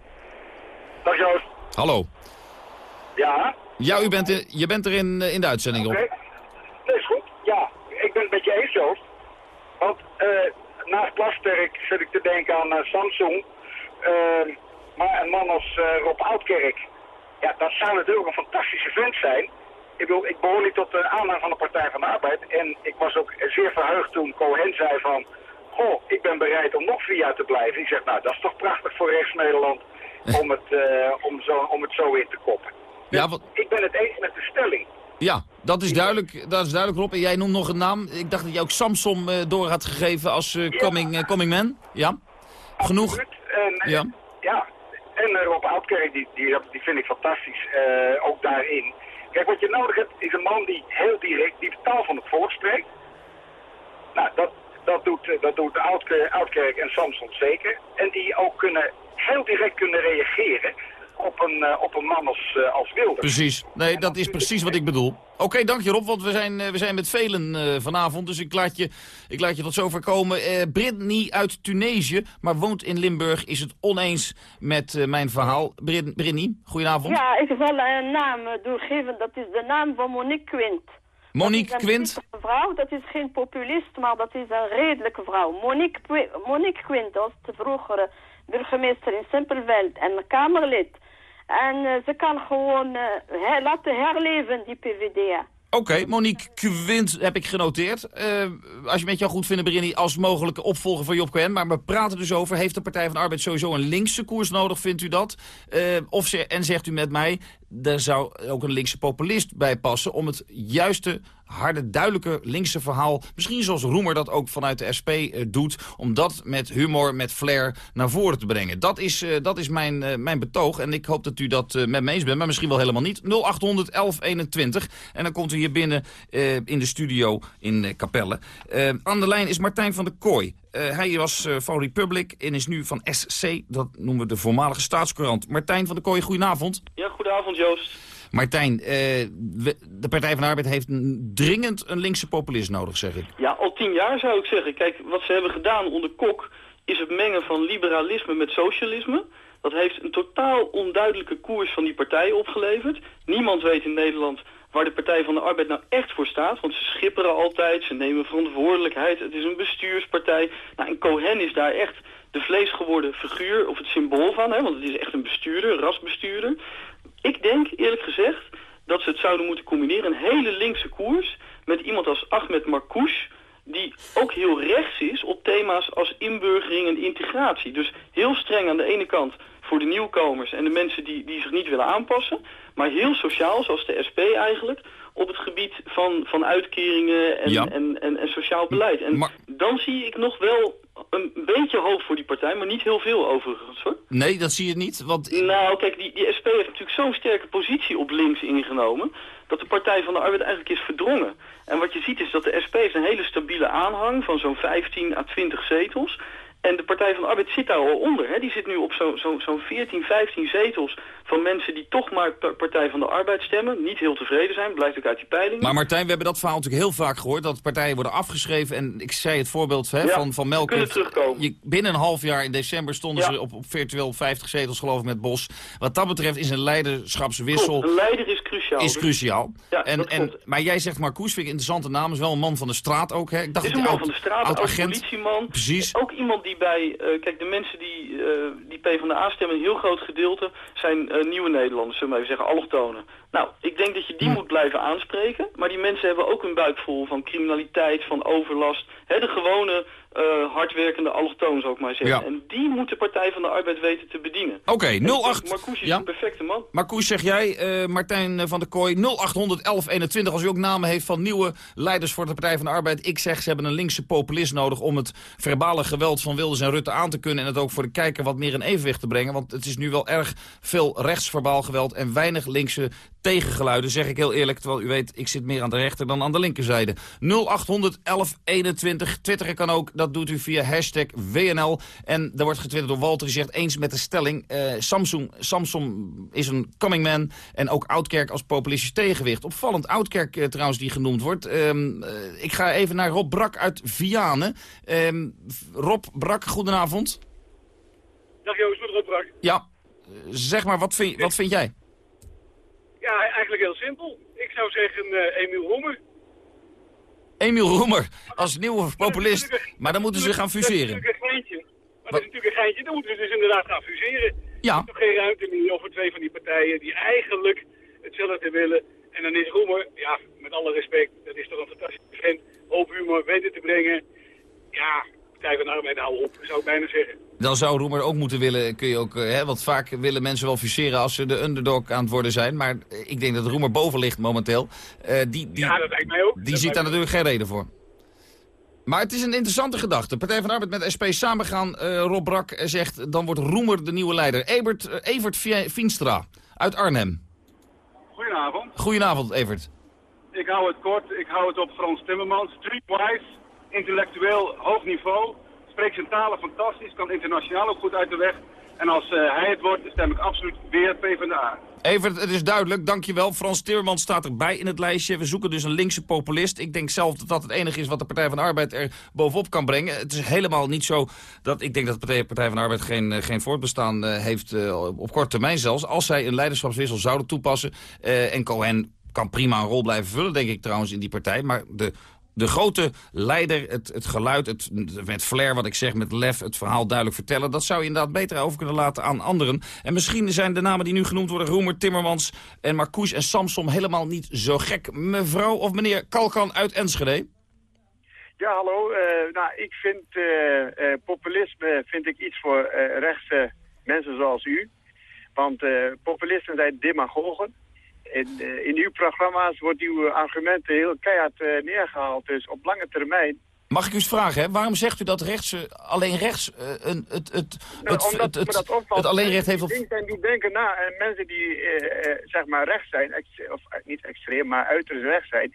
Dag Joost. Hallo. Ja? Ja, u bent in, je bent er in, in de uitzending, Rob. Oké, okay. dat is goed. Ja, ik ben het met je eens, Joost. Want uh, naast Plasterk zit ik te denken aan uh, Samsung. Uh, maar een man als Rob Oudkerk, ja, dat zou natuurlijk een fantastische vent zijn. Ik, bedoel, ik behoor niet tot de aanhang van de Partij van de Arbeid. En ik was ook zeer verheugd toen Cohen zei van... goh, ik ben bereid om nog vier jaar te blijven. Ik zeg, nou, dat is toch prachtig voor rechts-Nederland om, het, eh, om, zo, om het zo in te koppen. Ja, wat, Ik ben het eens met de stelling. ja dat, is duidelijk, dat is duidelijk, Rob. En jij noemt nog een naam. Ik dacht dat jij ook Samson eh, door had gegeven als eh, coming, eh, coming man. Ja, genoeg. En, eh, Ja. ja. En eh, Rob Oudkerk, die, die, die vind ik fantastisch, eh, ook daarin. Kijk, wat je nodig hebt, is een man die heel direct die taal van het volk spreekt. Nou, dat, dat doet, eh, dat doet Oudkerk, Oudkerk en Samson zeker. En die ook kunnen, heel direct kunnen reageren op een, eh, op een man als, eh, als Wilders. Precies. Nee, dat is precies wat ik bedoel. Oké, dank je Rob, want we zijn, eh, we zijn met velen vanavond. Dus ik laat, je, ik laat je tot zover komen. Eh Brittany uit Tunesië, maar woont in Limburg, is het oneens met mijn verhaal. Brit Brittany, goedenavond. Ja, ik wil een naam doorgeven. Dat is de naam van Monique Quint. Monique dat is een Quint. vrouw, dat is geen populist, maar dat is een redelijke vrouw. Monique, Monique Quint was de vroegere burgemeester in Simpelveld en Kamerlid. En eh, ze kan gewoon eh, laten herleven, die PvdA. Oké, Monique Quint heb ik genoteerd. Eh, als je met jou goed vindt, Brittany, als mogelijke opvolger van Job Cohen. Maar we praten dus over, heeft de Partij van de Arbeid sowieso een linkse koers nodig, vindt u dat? Of ze, en zegt u met mij, er zou ook een linkse populist bij passen... om het juiste, harde, duidelijke linkse verhaal... misschien zoals Roemer dat ook vanuit de SP eh, doet... om dat met humor, met flair naar voren te brengen. Dat is, eh, dat is mijn, eh, mijn betoog en ik hoop dat u dat met me eens bent... maar misschien wel helemaal niet. 0800 1121 en dan komt u hier binnen in de studio in Capelle. Aan de lijn is Martijn van der Kooi. Eh, hij was eh, van Republic en is nu van SC, dat noemen we de voormalige staatscourant. Martijn van der Kooi, goedenavond. Ja, goedenavond Joost. Martijn, eh, we- de Partij van de Arbeid heeft een- dringend een linkse populist nodig, zeg ik. Ja, al tien jaar zou ik zeggen. Kijk, wat ze hebben gedaan onder Kok is het mengen van liberalisme met socialisme. Dat heeft een totaal onduidelijke koers van die partij opgeleverd. Niemand weet in Nederland waar de Partij van de Arbeid nou echt voor staat. Want ze schipperen altijd, ze nemen verantwoordelijkheid. Het is een bestuurspartij. Nou, en Cohen is daar echt de vleesgeworden figuur of het symbool van. Hè, want het is echt een bestuurder, een rasbestuurder. Ik denk, eerlijk gezegd, dat ze het zouden moeten combineren. Een hele linkse koers met iemand als Ahmed Marcouch... die ook heel rechts is op thema's als inburgering en integratie. Dus heel streng aan de ene kant voor de nieuwkomers en de mensen die, die zich niet willen aanpassen... maar heel sociaal, zoals de SP eigenlijk... op het gebied van, van uitkeringen en, Ja. en, en, en sociaal beleid. En dan zie ik nog wel een beetje hoog voor die partij, maar niet heel veel overigens hoor. Nee, dat zie je niet, want... Nou, kijk, die, die SP heeft natuurlijk zo'n sterke positie op links ingenomen... dat de Partij van de Arbeid eigenlijk is verdrongen. En wat je ziet is dat de SP heeft een hele stabiele aanhang... van zo'n 15 à 20 zetels... En de Partij van de Arbeid zit daar al onder. Hè? Die zit nu op zo'n zo, zo'n 14, 15 zetels van mensen die toch maar Partij van de Arbeid stemmen. Niet heel tevreden zijn, blijkt ook uit die peilingen. Maar Martijn, we hebben dat verhaal natuurlijk heel vaak gehoord... dat partijen worden afgeschreven. En ik zei het voorbeeld hè, Ja, van, van kunnen Melkert. terugkomen. Je, binnen een half jaar in december stonden Ja. ze op, op virtueel 50 zetels, geloof ik, met Bos. Wat dat betreft is een leiderschapswissel... Klopt, een leider is cruciaal. Is Dus- cruciaal. Ja, en, en, maar jij zegt Marcoes, vind ik een interessante naam. Is wel een man van de straat ook. Hè? Ik dacht Het is een man van de straat, oud agent. politieman. Precies. Ook iemand die bij, eh, kijk, de mensen die, eh die PvdA stemmen, een heel groot gedeelte zijn eh, nieuwe Nederlanders, zullen we even zeggen, allochtonen. Nou, ik denk dat je die moet blijven aanspreken, maar die mensen hebben ook een buik vol van criminaliteit, van overlast. Hè, de gewone, eh, hardwerkende allochtoon, zou ik maar zeggen. Ja. En die moet de Partij van de Arbeid weten te bedienen. Oké, En ik denk 08. Marcouch is Ja. een perfecte man. Marcoes, zeg jij, eh, Martijn van der Kooi, 0800 1121. Als u ook namen heeft van nieuwe leiders voor de Partij van de Arbeid. Ik zeg, ze hebben een linkse populist nodig om het verbale geweld van Wilders en Rutte aan te kunnen. En het ook voor de kijker wat meer in evenwicht te brengen. Want het is nu wel erg veel rechtsverbaal geweld en weinig linkse tegengeluiden, zeg ik heel eerlijk. Terwijl u weet, ik zit meer aan de rechter dan aan de linkerzijde. 0800 1121. Twitteren kan ook, dat doet u via hashtag WNL. En er wordt getwitterd door Walter, die zegt eens met de stelling... eh, Samsung, Samsung is een coming man en ook Oudkerk als populistisch tegenwicht. Opvallend Oudkerk eh, trouwens die genoemd wordt. Ehm, eh, ik ga even naar Rob Brak uit Vianen. Ehm, Rob Brak, goedenavond. Dag Joost, met Rob Brak. Ja, zeg maar, wat vind, wat vind jij? Ja, eigenlijk heel simpel. Ik zou zeggen eh Emiel Roemer. Emiel Roemer als nieuwe populist. Maar dan moeten ze gaan Dat is fuseren. natuurlijk een geintje. Maar dat is natuurlijk een geintje. Dan moeten ze dus inderdaad gaan fuseren. Ja. Er is toch geen ruimte meer voor twee van die partijen die eigenlijk hetzelfde willen. En dan is Roemer, ja, met alle respect, dat is toch een fantastische vent. Hoop humor, weten te brengen. Ja, Partij van de Arbeid hou op, zou ik bijna zeggen. Dan zou Roemer ook moeten willen, kun je ook, eh, hè, want vaak willen mensen wel fuseren als ze de underdog aan het worden zijn. Maar eh, ik denk dat Roemer boven ligt momenteel. Eh, die die, Ja, dat lijkt mij ook. die Dat ziet daar natuurlijk geen reden voor. Maar het is een interessante gedachte. Partij van de Arbeid met SP samengaan. eh Rob Brak zegt, dan wordt Roemer de nieuwe leider. Ebert, Evert Vie- Vienstra uit Arnhem. Goedenavond. Goedenavond, Evert. Ik hou het kort. Ik hou het op Frans Timmermans. Streetwise, intellectueel, hoog niveau. Spreekt zijn talen fantastisch, kan internationaal ook goed uit de weg. En als eh, hij het wordt, stem ik absoluut weer PvdA. Evert, het is duidelijk, dankjewel. Frans Timmermans staat erbij in het lijstje. We zoeken dus een linkse populist. Ik denk zelf dat dat het enige is wat de Partij van de Arbeid er bovenop kan brengen. Het is helemaal niet zo dat ik denk dat de Partij, van de Arbeid geen, eh, geen voortbestaan eh, heeft, op korte termijn zelfs. Als zij een leiderschapswissel zouden toepassen. en Cohen kan prima een rol blijven vullen, denk ik trouwens, in die partij. Maar de, de grote leider, het, het geluid, het, met flair wat ik zeg, met lef, het verhaal duidelijk vertellen... dat zou je inderdaad beter over kunnen laten aan anderen. En misschien zijn de namen die nu genoemd worden, Roemer, Timmermans en Marcouch en Samsom... helemaal niet zo gek. Mevrouw of meneer Kalkan uit Enschede? Ja, hallo. Eh, nou, ik vind eh, eh, populisme vind ik iets voor rechtse mensen zoals u. Want populisten zijn demagogen. In, eh, in uw programma's wordt uw argumenten heel keihard eh, neergehaald. Dus op lange termijn... Mag ik u eens vragen, hè? waarom zegt u dat rechts, alleen rechts eh, een, het, het, Nou, het, omdat het, het, opvalt, het alleenrecht heeft op... mensen Die, denken- die denken na, en mensen die eh, eh, zeg maar rechts zijn, ex- of eh, niet extreem, maar uiterst rechts zijn,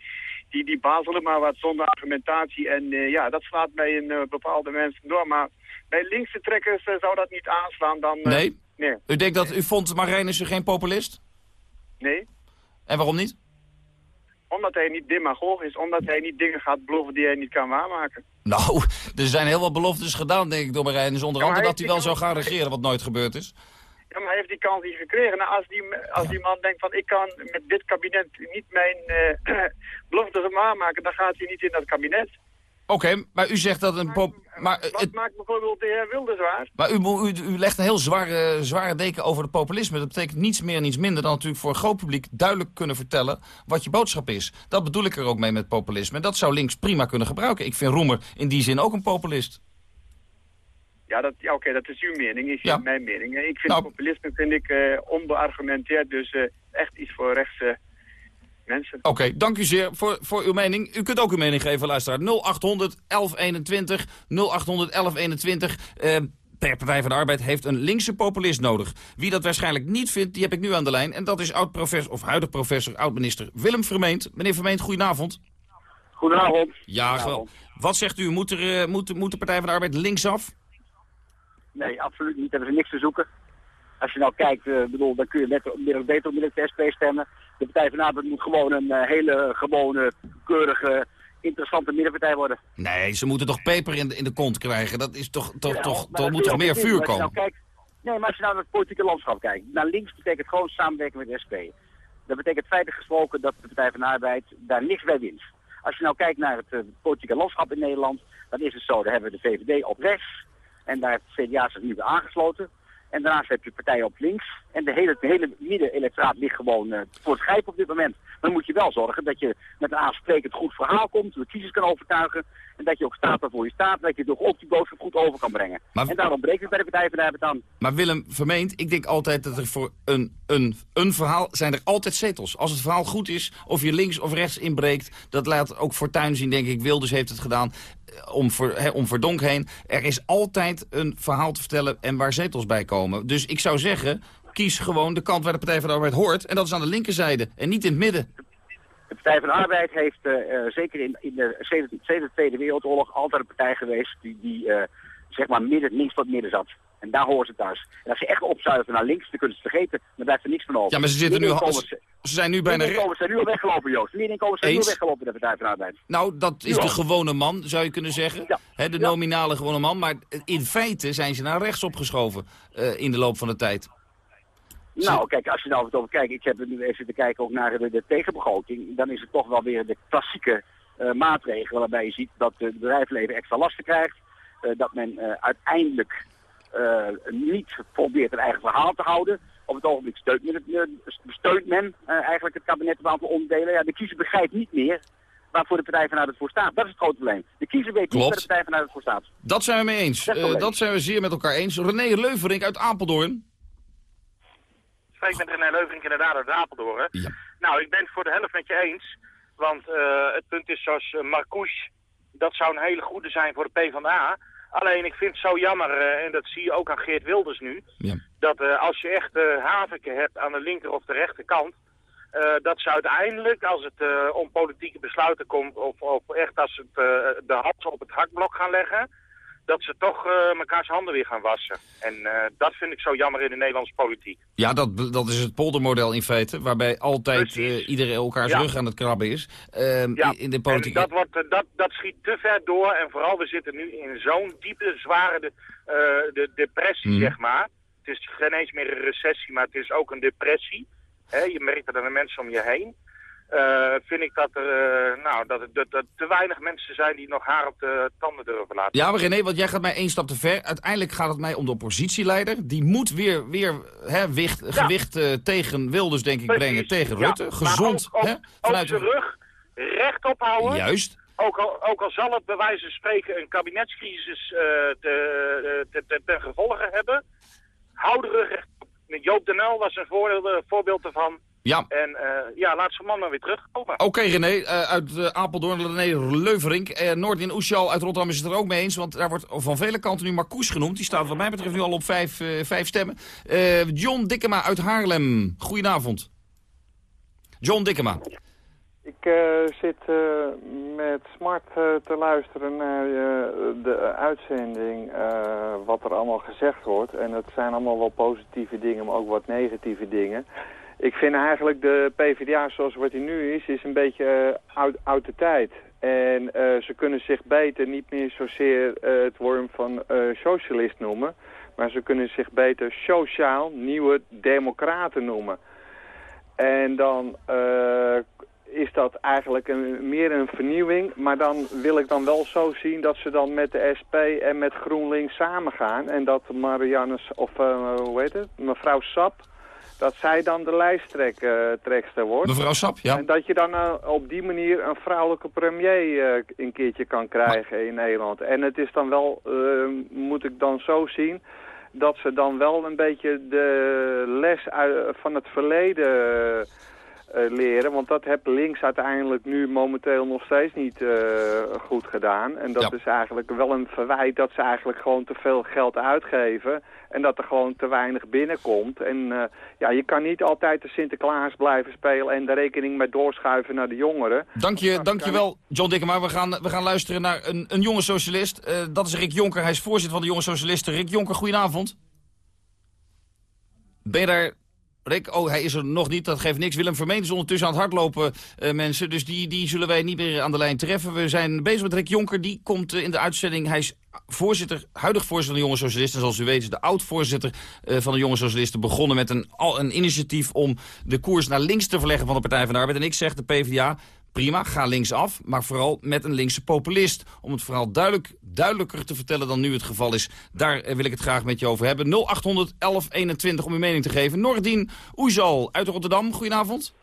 die, die bazelen maar wat zonder argumentatie. En eh, ja, dat slaat bij een eh, bepaalde mensen door. Maar bij linkse trekkers eh, zou dat niet aanslaan dan... eh, Nee? Nee. U denkt dat u vond Marijnissen geen populist? Nee, En waarom niet? omdat hij niet demagoog is, omdat hij niet dingen gaat beloven die hij niet kan waarmaken. Nou, er zijn heel wat beloftes gedaan, denk ik, door Marijnissen. Onder Ja, andere dat hij wel zou gaan regeren, wat nooit gebeurd is. Ja, maar hij heeft die kans niet gekregen. Nou, als, die, als die man denkt van ik kan met dit kabinet niet mijn eh beloftes waarmaken, dan gaat hij niet in dat kabinet. Oké, maar u zegt dat een pop... Maar, eh, Wat het, maakt bijvoorbeeld de heer Wilders waar? maar u, u, u legt een heel zware, zware deken over het populisme. Dat betekent niets meer en niets minder dan natuurlijk voor een groot publiek duidelijk kunnen vertellen wat je boodschap is. Dat bedoel ik er ook mee met populisme. En dat zou links prima kunnen gebruiken. Ik vind Roemer in die zin ook een populist. Ja, dat, ja oké, dat is uw mening, is Ja. mijn mening. Ik vind Nou. populisme vind ik, eh, onbeargumenteerd, dus echt iets voor rechtse mensen. Oké, dank u zeer voor, voor uw mening. U kunt ook uw mening geven, luisteraar. 0800 1121, 0800 1121. Eh, Per Partij van de Arbeid heeft een linkse populist nodig. Wie dat waarschijnlijk niet vindt, die heb ik nu aan de lijn. En dat is oud-professor, of huidig professor, oud-minister Willem Vermeend. Meneer Vermeend, goedenavond. Goedenavond. Ja, geweldig. Wat zegt u? Moet, er, eh, moet, moet de Partij van de Arbeid linksaf? Nee, absoluut niet. Daar hebben ze niks te zoeken. Als je nou kijkt, eh, bedoel, dan kun je net meer beter op de SP stemmen. De Partij van de Arbeid moet gewoon een eh, hele gewone, keurige, interessante middenpartij worden. Nee, ze moeten toch peper in de, in de kont krijgen. Dat is toch, toch, Ja, toch, toch moet toch meer vuur komen? nou kijkt- nee, maar als je nou naar het politieke landschap kijkt. Naar links betekent gewoon samenwerken met de SP. Dat betekent feitelijk gesproken dat de Partij van de Arbeid daar niks bij wint. Als je nou kijkt naar het eh, politieke landschap in Nederland, dan is het zo, daar hebben we de VVD op rechts. En daar heeft het CDA zich nu bij aangesloten. En daarnaast heb je partijen op links. En de hele, de hele midden-electoraat ligt gewoon eh, voor het op dit moment. Dan moet je wel zorgen dat je met een aansprekend goed verhaal komt, de kiezers kan overtuigen. En dat je ook staat waarvoor je staat, dat je toch ook die boodschap goed over kan brengen. Maar- En daarom breekt het bij de Partij van de Arbeid aan. Maar Willem Vermeend, ik denk altijd dat er voor een, een, een verhaal zijn er altijd zetels. Als het verhaal goed is, of je links of rechts inbreekt... dat laat ook Fortuyn zien, denk ik. Wilders heeft het gedaan om, voor, hè, om Verdonk heen. Er is altijd een verhaal te vertellen en waar zetels bij komen. Dus ik zou zeggen, kies gewoon de kant waar de Partij van de Arbeid hoort. En dat is aan de linkerzijde en niet in het midden. De Partij van de Arbeid heeft eh, eh, zeker in, in de Tweede Wereldoorlog altijd een partij geweest die, die eh, zeg maar midden, links tot midden zat. En daar horen ze thuis. En als ze echt opzuigen naar links, dan kunnen ze het vergeten. Dan blijft er niks van over. Ja, maar ze zitten nu al- Ze zijn nu bijna... Middeninkomens zijn nu al weggelopen, Joost. Middeninkomens zijn nu al weggelopen in de Partij van Arbeid. Nou, dat is Ja. de gewone man, zou je kunnen zeggen. Hè, de nominale gewone man. Maar in feite zijn ze naar rechts opgeschoven eh, in de loop van de tijd. Nou, kijk, als je nou het over kijkt, ik heb nu even te kijken ook naar de, de tegenbegroting, dan is het toch wel weer de klassieke eh, maatregelen waarbij je ziet dat eh, het bedrijfsleven extra lasten krijgt, dat men uiteindelijk niet probeert het eigen verhaal te houden. Op het ogenblik steunt men, het, eh, steunt men eh, eigenlijk het kabinet op een aantal onderdelen. Ja, de kiezer begrijpt niet meer waarvoor de Partij van de Arbeid voor staat. Dat is het grote probleem. De kiezer weet niet waar de Partij van de Arbeid voor staat. Dat zijn we mee eens. Dat Eh, dat zijn we zeer met elkaar eens. René Leuverink uit Apeldoorn. spreek met René Leuverink inderdaad uit Apeldoorn. Nou, ik ben het voor de helft met je eens. Want eh, het punt is zoals uh, Marcouche, dat zou een hele goede zijn voor de PvdA. Alleen ik vind het zo jammer, eh, en dat zie je ook aan Geert Wilders nu... dat eh, als je echt uh, Havenke hebt aan de linker of de rechterkant... dat ze uiteindelijk, als het om politieke besluiten komt... of, of echt als eh, de hals op het hakblok gaan leggen... dat ze toch eh, mekaars handen weer gaan wassen. En eh, dat vind ik zo jammer in de Nederlandse politiek. Ja, dat, dat is het poldermodel in feite. Waarbij altijd eh, iedereen elkaars Ja. rug aan het krabben is. Ehm, Ja, in de en politiek. dat, wordt, dat, dat schiet te ver door. En vooral, we zitten nu in zo'n diepe, zware de, de depressie, Mhm. zeg maar. Het is geen eens meer een recessie, maar het is ook een depressie. Je merkt dat aan de mensen om je heen. Eh, vind ik dat er eh, nou, dat, dat, dat te weinig mensen zijn die nog haar op de tanden durven laten. Ja, maar René, want jij gaat mij één stap te ver. Uiteindelijk gaat het mij om de oppositieleider. Die moet weer, weer hè, wicht, gewicht eh, tegen Wilders, denk ik, brengen. Tegen Ja, Rutte. Gezond. ook, ook, hè, ook vanuit... zijn rug recht ophouden. Juist. Ook al, ook al zal het bij wijze van spreken een kabinetscrisis eh, te, te, te- ten gevolge hebben. Hou de rug recht. Joop den Uyl was een voorbeeld, voorbeeld ervan. Ja. En eh, ja, laat zijn man dan weer terugkomen. Oké René, eh, uit eh, Apeldoorn, René Leuverink. Eh Noordin Oesjal uit Rotterdam is het er ook mee eens. Want daar wordt van vele kanten nu Marcoes genoemd. Die staat wat mij betreft nu al op vijf, eh, vijf stemmen. Eh, John Dikkema uit Haarlem. Goedenavond. John Dikkema. Ik eh, zit eh, met smart eh, te luisteren naar de uitzending, wat er allemaal gezegd wordt. En het zijn allemaal wel positieve dingen, maar ook wat negatieve dingen. Ik vind eigenlijk de PvdA zoals wat hij nu is, is een beetje oud, uit de tijd. En ze kunnen zich beter niet meer zozeer het worm van socialist noemen. Maar ze kunnen zich beter sociaal nieuwe democraten noemen. En dan is dat eigenlijk een, meer een vernieuwing. Maar dan wil ik dan wel zo zien dat ze dan met de SP en met GroenLinks samengaan. En dat Marianne, of eh, hoe heet het, mevrouw Sap, dat zij dan de lijsttrekster wordt. Mevrouw Sap, ja. En dat je dan eh, op die manier een vrouwelijke premier eh, een keertje kan krijgen in Nederland. En het is dan wel, eh, moet ik dan zo zien, dat ze dan wel een beetje de les uit- van het verleden eh, leren. Want dat heeft links uiteindelijk nu momenteel nog steeds niet eh, goed gedaan. En dat is eigenlijk wel een verwijt dat ze eigenlijk gewoon te veel geld uitgeven. En dat er gewoon te weinig binnenkomt. En eh, ja, je kan niet altijd de Sinterklaas blijven spelen en de rekening met doorschuiven naar de jongeren. Dank je, dank je wel, John Dikkema. We gaan, we gaan luisteren naar een, een jonge socialist. Dat is Rick Jonker. Hij is voorzitter van de jonge socialisten. Rick Jonker, goedenavond. Ben je daar... Rick, oh, hij is er nog niet, dat geeft niks. Willem Vermeen is ondertussen aan het hardlopen, eh, mensen. Dus die, die zullen wij niet meer aan de lijn treffen. We zijn bezig met Rick Jonker. Die komt eh, in de uitzending. Hij is voorzitter, huidig voorzitter van de Jonge Socialisten. Zoals u weet is de oud-voorzitter eh, van de Jonge Socialisten begonnen met een, al een initiatief om de koers naar links te verleggen van de Partij van de Arbeid. En ik zeg de PvdA, prima, ga linksaf, maar vooral met een linkse populist. Om het verhaal duidelijk, duidelijker te vertellen dan nu het geval is. Daar eh, wil ik het graag met je over hebben. 0800 1121 om uw mening te geven. Nordien Oezal uit Rotterdam, goedenavond.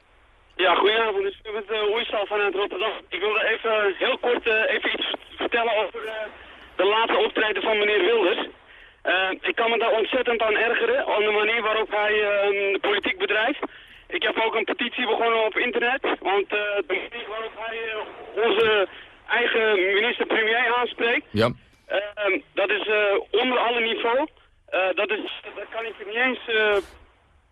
Ja, goedenavond. Ik ben Oeisal vanuit Rotterdam. Ik wilde even heel kort eh, even iets vertellen over eh, de laatste optreden van meneer Wilders. Eh, ik kan me daar ontzettend aan ergeren, aan de manier waarop hij eh, politiek bedrijft. Ik heb ook een petitie begonnen op internet, want eh, de manier waarop hij eh, onze eigen minister-premier aanspreekt, Ja. eh, dat is eh, onder alle niveau. Dat, is, dat kan ik niet eens...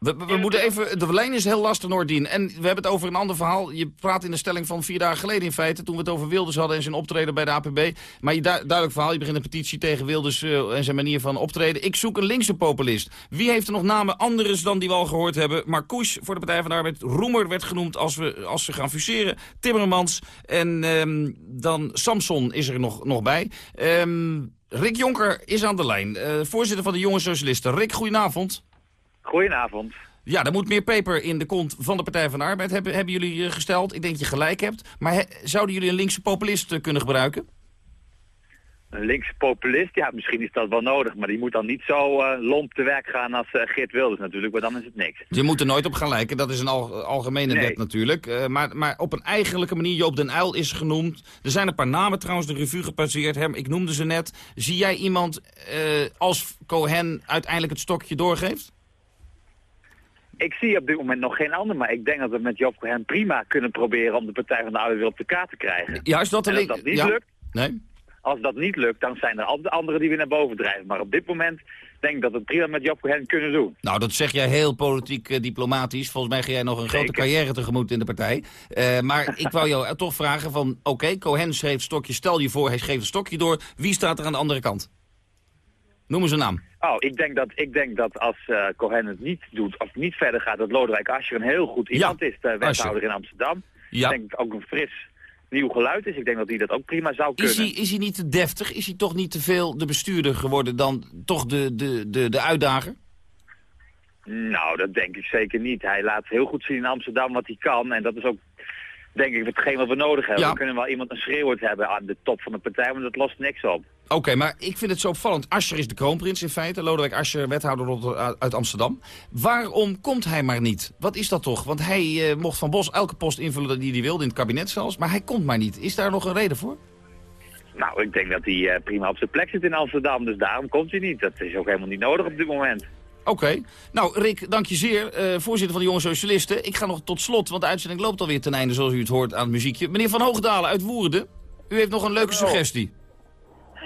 We, we, we moeten even, de lijn is heel lastig, Noordien. En we hebben het over een ander verhaal. Je praat in de stelling van vier dagen geleden in feite... toen we het over Wilders hadden en zijn optreden bij de APB. Maar je du duidelijk verhaal, je begint een petitie tegen Wilders eh, en zijn manier van optreden. Ik zoek een linkse populist. Wie heeft er nog namen anders dan die we al gehoord hebben? Marcouch voor de Partij van de Arbeid. Roemer werd genoemd als, we, als ze gaan fuseren. Timmermans. En ehm, dan Samson is er nog, nog bij. Ehm, Rick Jonker is aan de lijn. eh, voorzitter van de Jonge Socialisten. Rick, goedenavond. Goedenavond. Ja, er moet meer peper in de kont van de Partij van de Arbeid, hebben, hebben jullie eh, gesteld. Ik denk dat je gelijk hebt. Maar he- zouden jullie een linkse populist eh, kunnen gebruiken? een linkse populist, ja, misschien is dat wel nodig. Maar die moet dan niet zo uh, lomp te werk gaan als uh, Geert Wilders natuurlijk, maar dan is het niks. Je moet er nooit op gaan lijken, dat is een algemene wet natuurlijk. Uh, maar, maar op een eigenlijke manier, Joop den Uyl is genoemd. Er zijn een paar namen trouwens de revue gepasseerd. Hem, ik noemde ze net. Zie jij iemand als Cohen uiteindelijk het stokje doorgeeft? Ik zie op dit moment nog geen ander, maar ik denk dat we met Job Cohen prima kunnen proberen om de Partij van de Arbeid weer op de kaart te krijgen. Juist dat, en als dat niet ja. lukt, nee? als dat niet lukt, dan zijn er anderen die weer naar boven drijven. Maar op dit moment denk ik dat we het prima met Job Cohen kunnen doen. Nou, dat zeg jij heel politiek uh, diplomatisch. Volgens mij ga jij nog een grote carrière tegemoet in de partij. Uh, maar ik wou jou toch vragen van, oké, okay, Cohen schreef stokje, stel je voor, hij schreef het stokje door. Wie staat er aan de andere kant? Noem eens een naam. Oh, ik denk dat, ik denk dat als uh, Cohen het niet doet, of niet verder gaat, dat Lodewijk Asscher een heel goed iemand ja, is, de wethouder in Amsterdam. Ja. Ik denk dat ook een fris nieuw geluid is. Ik denk dat hij dat ook prima zou kunnen. Is hij, is hij niet te deftig? Is hij toch niet te veel de bestuurder geworden dan toch de, de, de, de uitdager? Nou, dat denk ik zeker niet. Hij laat heel goed zien in Amsterdam wat hij kan. En dat is ook, denk ik, hetgeen wat we nodig hebben. Ja. We kunnen wel iemand een schreeuwwoord hebben aan de top van de partij, maar dat lost niks op. Oké, okay, maar ik vind het zo opvallend. Ascher is de kroonprins in feite. Lodewijk Ascher, wethouder uit Amsterdam. Waarom komt hij maar niet? Wat is dat toch? Want hij uh, mocht van Bos elke post invullen die hij wilde, in het kabinet zelfs. Maar hij komt maar niet. Is daar nog een reden voor? Nou, ik denk dat hij uh, prima op zijn plek zit in Amsterdam. Dus daarom komt hij niet. Dat is ook helemaal niet nodig op dit moment. Oké. Okay. Nou, Rick, dank je zeer. Uh, voorzitter van de Jonge Socialisten. Ik ga nog tot slot, want de uitzending loopt alweer ten einde, zoals u het hoort aan het muziekje. Meneer Van Hoogdalen uit Woerden. U heeft nog een leuke suggestie.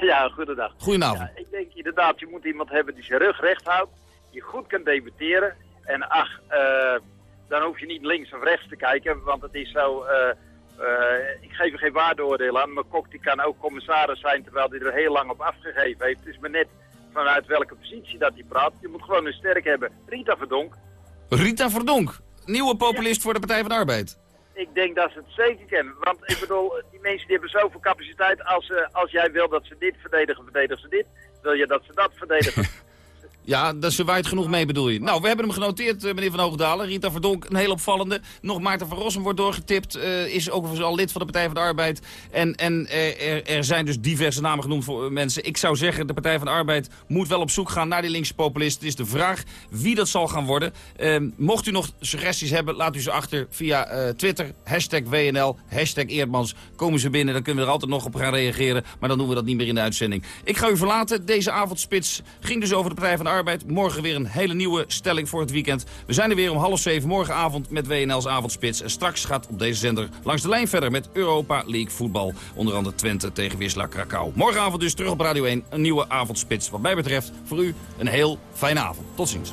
Ja, goedendag. Goedenavond. Ja, ik denk inderdaad, je moet iemand hebben die zijn rug recht houdt, je goed kan debatteren. En ach, uh, dan hoef je niet links of rechts te kijken, want het is zo... Uh, uh, ik geef er geen waardeoordeel aan, maar Kok die kan ook commissaris zijn terwijl hij er heel lang op afgegeven heeft. Het is maar net vanuit welke positie dat hij praat. Je moet gewoon een sterk hebben. Rita Verdonk. Rita Verdonk, nieuwe populist ja. voor de Partij van de Arbeid. Ik denk dat ze het zeker kennen. Want ik bedoel, die mensen die hebben zoveel capaciteit. Als, uh, als jij wil dat ze dit verdedigen, verdedigen ze dit. Wil je dat ze dat verdedigen? Ja, dat ze waait genoeg mee bedoel je. Nou, we hebben hem genoteerd, uh, meneer Van Hoogdalen. Rita Verdonk, een heel opvallende. Nog Maarten van Rossum wordt doorgetipt. Uh, is overigens al lid van de Partij van de Arbeid. En, en uh, er, er, zijn dus diverse namen genoemd voor mensen. Ik zou zeggen, de Partij van de Arbeid moet wel op zoek gaan naar die linkse populist. Het is de vraag wie dat zal gaan worden. Ehm, mocht u nog suggesties hebben, laat u ze achter via Twitter. Hashtag WNL, hashtag Eerdmans. Komen ze binnen, dan kunnen we er altijd nog op gaan reageren. Maar dan doen we dat niet meer in de uitzending. Ik ga u verlaten. Deze avondspits ging dus over de Partij van de Arbeid. Morgen weer een hele nieuwe stelling voor het weekend. We zijn er weer om half zeven morgenavond met WNL's Avondspits. En straks gaat op deze zender langs de lijn verder met Europa League voetbal. Onder andere Twente tegen Wisla Krakau. Morgenavond dus terug op Radio 1, een nieuwe avondspits. Wat mij betreft voor u een heel fijne avond. Tot ziens.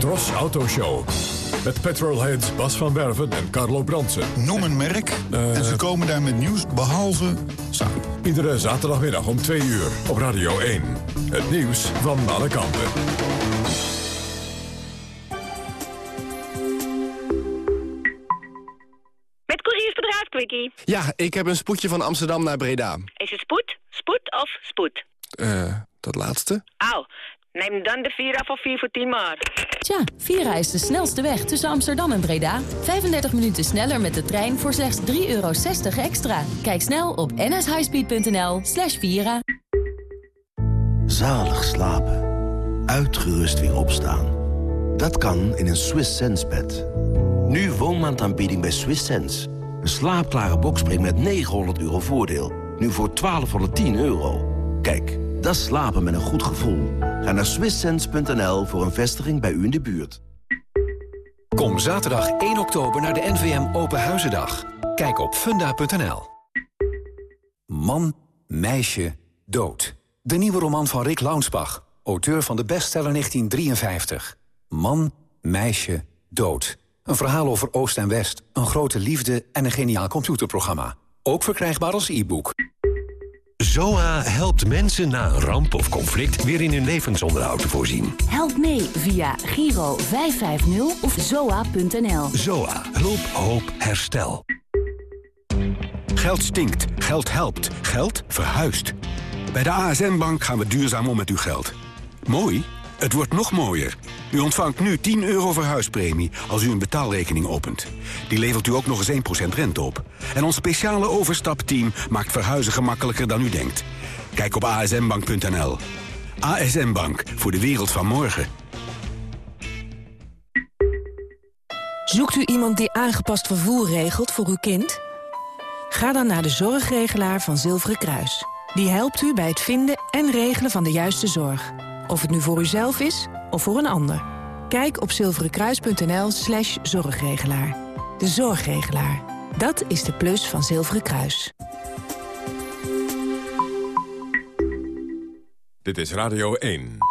Tros Autoshow. Met petrolheads Bas van Werven en Carlo Brandsen. Noem een merk uh, en ze komen daar met nieuws behalve samen. Iedere zaterdagmiddag om 2 uur op Radio 1. Het nieuws van alle kanten. Met couriersbedrijf Quickie. Ja, ik heb een spoedje van Amsterdam naar Breda. Is het spoed, spoed of spoed? Eh, uh, dat laatste. Au. Neem dan de Vira voor 4 voor 10 maar. Tja, Vira is de snelste weg tussen Amsterdam en Breda. 35 minuten sneller met de trein voor slechts 3,60 euro extra. Kijk snel op nshighspeed.nl slash Vira. Zalig slapen. Uitgerust weer opstaan. Dat kan in een Swiss Sense bed. Nu woonmaandaanbieding bij Swiss Sense. Een slaapklare bokspring met 900 euro voordeel. Nu voor 1210 euro. Kijk, dat slapen met een goed gevoel. Ga naar swisssense.nl voor een vestiging bij u in de buurt. Kom zaterdag 1 oktober naar de NVM Open Huizendag. Kijk op funda.nl. Man, meisje, dood. De nieuwe roman van Rick Launsbach, auteur van de bestseller 1953. Man, meisje, dood. Een verhaal over Oost en West, een grote liefde en een geniaal computerprogramma. Ook verkrijgbaar als e-book. ZOA helpt mensen na een ramp of conflict weer in hun levensonderhoud te voorzien. Help mee via Giro 550 of zoa.nl. ZOA. Hulp, hoop, herstel. Geld stinkt. Geld helpt. Geld verhuist. Bij de ASN Bank gaan we duurzaam om met uw geld. Mooi? Het wordt nog mooier. U ontvangt nu 10 euro verhuispremie als u een betaalrekening opent. Die levert u ook nog eens 1% rente op. En ons speciale overstapteam maakt verhuizen gemakkelijker dan u denkt. Kijk op asnbank.nl. ASN Bank, voor de wereld van morgen. Zoekt u iemand die aangepast vervoer regelt voor uw kind? Ga dan naar de zorgregelaar van Zilveren Kruis. Die helpt u bij het vinden en regelen van de juiste zorg. Of het nu voor uzelf is of voor een ander. Kijk op zilverenkruis.nl slash zorgregelaar. De zorgregelaar. Dat is de plus van Zilveren Kruis. Dit is Radio 1.